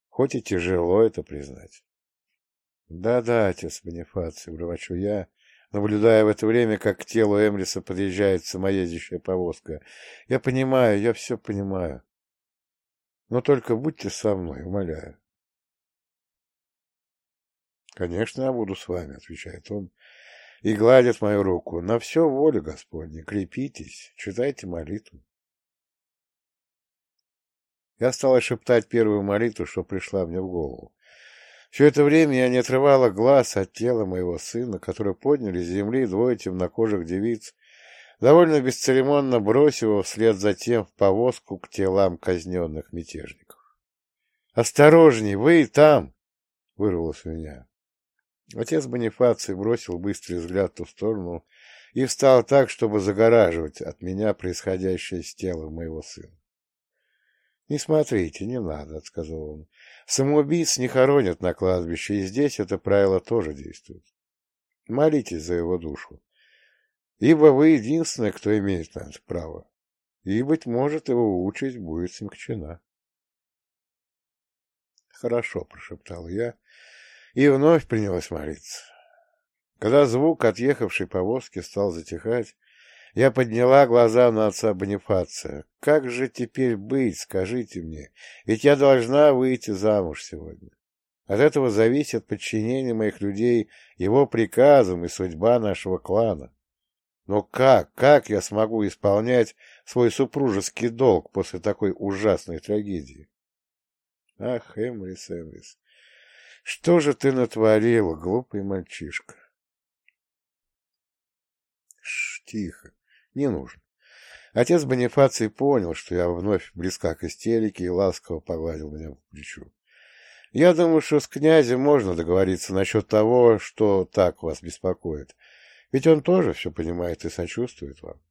хоть и тяжело это признать. Да-да, отец Бонифаций, бормочу я, наблюдая в это время, как к телу Эмриса подъезжает самоездящая повозка. Я понимаю, я все понимаю. Но только будьте со мной, умоляю. «Конечно, я буду с вами», — отвечает он, и гладит мою руку. «На все воля Господня, крепитесь, читайте молитву». Я стала шептать первую молитву, что пришла мне в голову. Все это время я не отрывала глаз от тела моего сына, который подняли с земли двое темнокожих девиц, довольно бесцеремонно бросив его вслед за тем в повозку к телам казненных мятежников. «Осторожней, вы там!» — вырвалось у меня. Отец Бонифаций бросил быстрый взгляд в ту сторону и встал так, чтобы загораживать от меня происходящее с телом моего сына. — Не смотрите, не надо, — сказал он. — Самоубийц не хоронят на кладбище, и здесь это правило тоже действует. Молитесь за его душу, ибо вы единственный, кто имеет на это право, и, быть может, его участь будет смягчена. — Хорошо, — прошептал я, и вновь принялась молиться. Когда звук отъехавшей повозки стал затихать, я подняла глаза на отца Бонифация. Как же теперь быть, скажите мне? Ведь я должна выйти замуж сегодня. От этого зависит подчинение моих людей его приказам и судьба нашего клана. Но как, как я смогу исполнять свой супружеский долг после такой ужасной трагедии? Ах, Эмрис, Эмрис, что же ты натворил, глупый мальчишка? Тихо. Не нужно. Отец Бонифаций понял, что я вновь близка к истерике и ласково погладил меня по плечу. Я думаю, что с князем можно договориться насчет того, что так вас беспокоит. Ведь он тоже все понимает и сочувствует вам.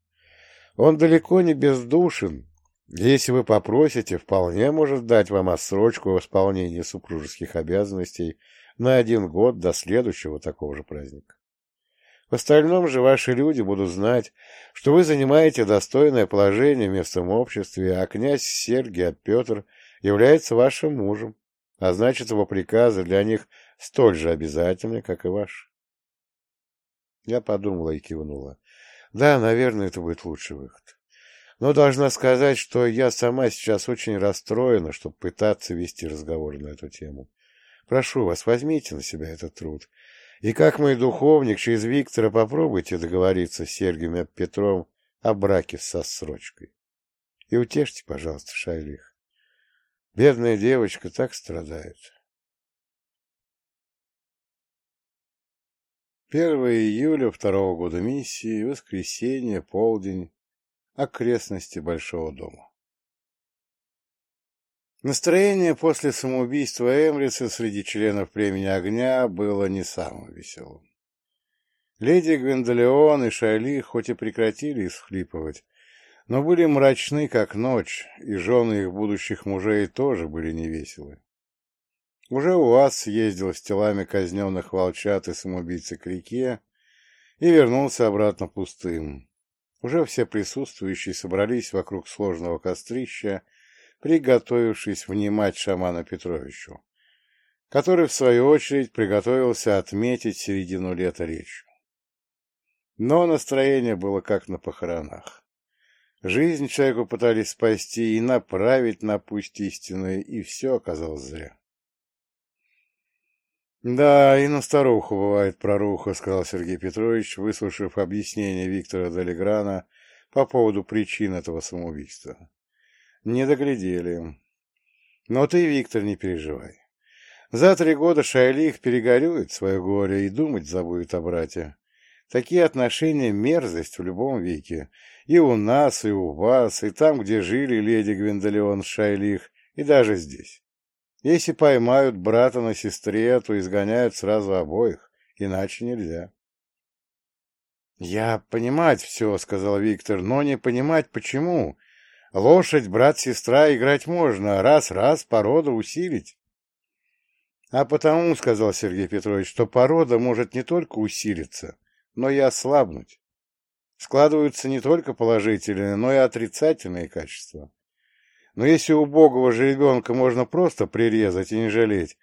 Он далеко не бездушен. Если вы попросите, вполне может дать вам отсрочку в исполнении супружеских обязанностей на один год до следующего такого же праздника. В остальном же ваши люди будут знать, что вы занимаете достойное положение в местном обществе, а князь Сергий, а Петр является вашим мужем, а значит, его приказы для них столь же обязательны, как и ваши. Я подумала и кивнула. Да, наверное, это будет лучший выход. Но должна сказать, что я сама сейчас очень расстроена, чтобы пытаться вести разговор на эту тему. Прошу вас, возьмите на себя этот труд и как мой духовник через Виктора попробуйте договориться с Сергием Петром о браке со срочкой. И утешьте, пожалуйста, Шайлих. Бедная девочка так страдает. 1 июля второго года миссии, воскресенье, полдень, окрестности Большого дома. Настроение после самоубийства Эмриса среди членов племени огня было не самым веселым. Леди Гвендолеон и Шайли хоть и прекратили исхлипывать, но были мрачны, как ночь, и жены их будущих мужей тоже были невеселы. Уже УАЗ ездил с телами казненных волчат и самоубийцы к реке и вернулся обратно пустым. Уже все присутствующие собрались вокруг сложного кострища приготовившись внимать шаману Петровичу, который, в свою очередь, приготовился отметить середину лета речью. Но настроение было как на похоронах. Жизнь человеку пытались спасти и направить на путь истинную, и все оказалось зря. «Да, и на старуху бывает проруха», — сказал Сергей Петрович, выслушав объяснение Виктора Долеграна по поводу причин этого самоубийства. Не доглядели. Но ты, Виктор, не переживай. За три года Шайлих перегорюет свое горе и думать забудет о брате. Такие отношения — мерзость в любом веке. И у нас, и у вас, и там, где жили леди Гвиндолеон Шайлих, и даже здесь. Если поймают брата на сестре, то изгоняют сразу обоих, иначе нельзя. — Я понимать все, — сказал Виктор, — но не понимать, почему. Лошадь, брат-сестра играть можно, раз-раз породу усилить. А потому, — сказал Сергей Петрович, — что порода может не только усилиться, но и ослабнуть. Складываются не только положительные, но и отрицательные качества. Но если убогого же ребенка можно просто прирезать и не жалеть,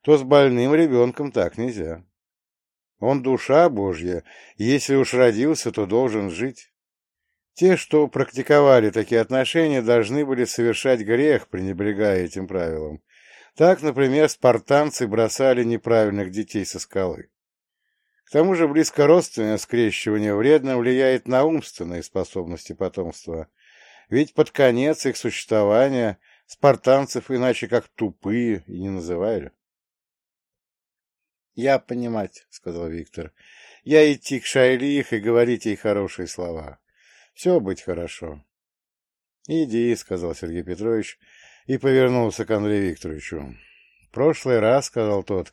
то с больным ребенком так нельзя. Он душа Божья, если уж родился, то должен жить. Те, что практиковали такие отношения, должны были совершать грех, пренебрегая этим правилам. Так, например, спартанцы бросали неправильных детей со скалы. К тому же близкородственное скрещивание вредно влияет на умственные способности потомства, ведь под конец их существования спартанцев иначе как тупые и не называли. — Я понимать, — сказал Виктор. — Я идти к Шайлих и говорить ей хорошие слова. Все быть хорошо. — Иди, — сказал Сергей Петрович и повернулся к Андрею Викторовичу. — прошлый раз, — сказал тот,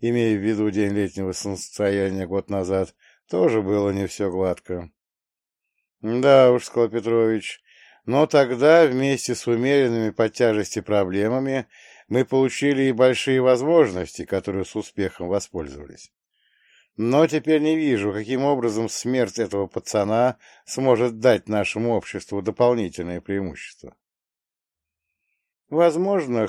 имея в виду день летнего солнцестояния год назад, — тоже было не все гладко. — Да уж, — сказал Петрович, — но тогда вместе с умеренными по тяжести проблемами мы получили и большие возможности, которые с успехом воспользовались. Но теперь не вижу, каким образом смерть этого пацана сможет дать нашему обществу дополнительное преимущество. Возможно,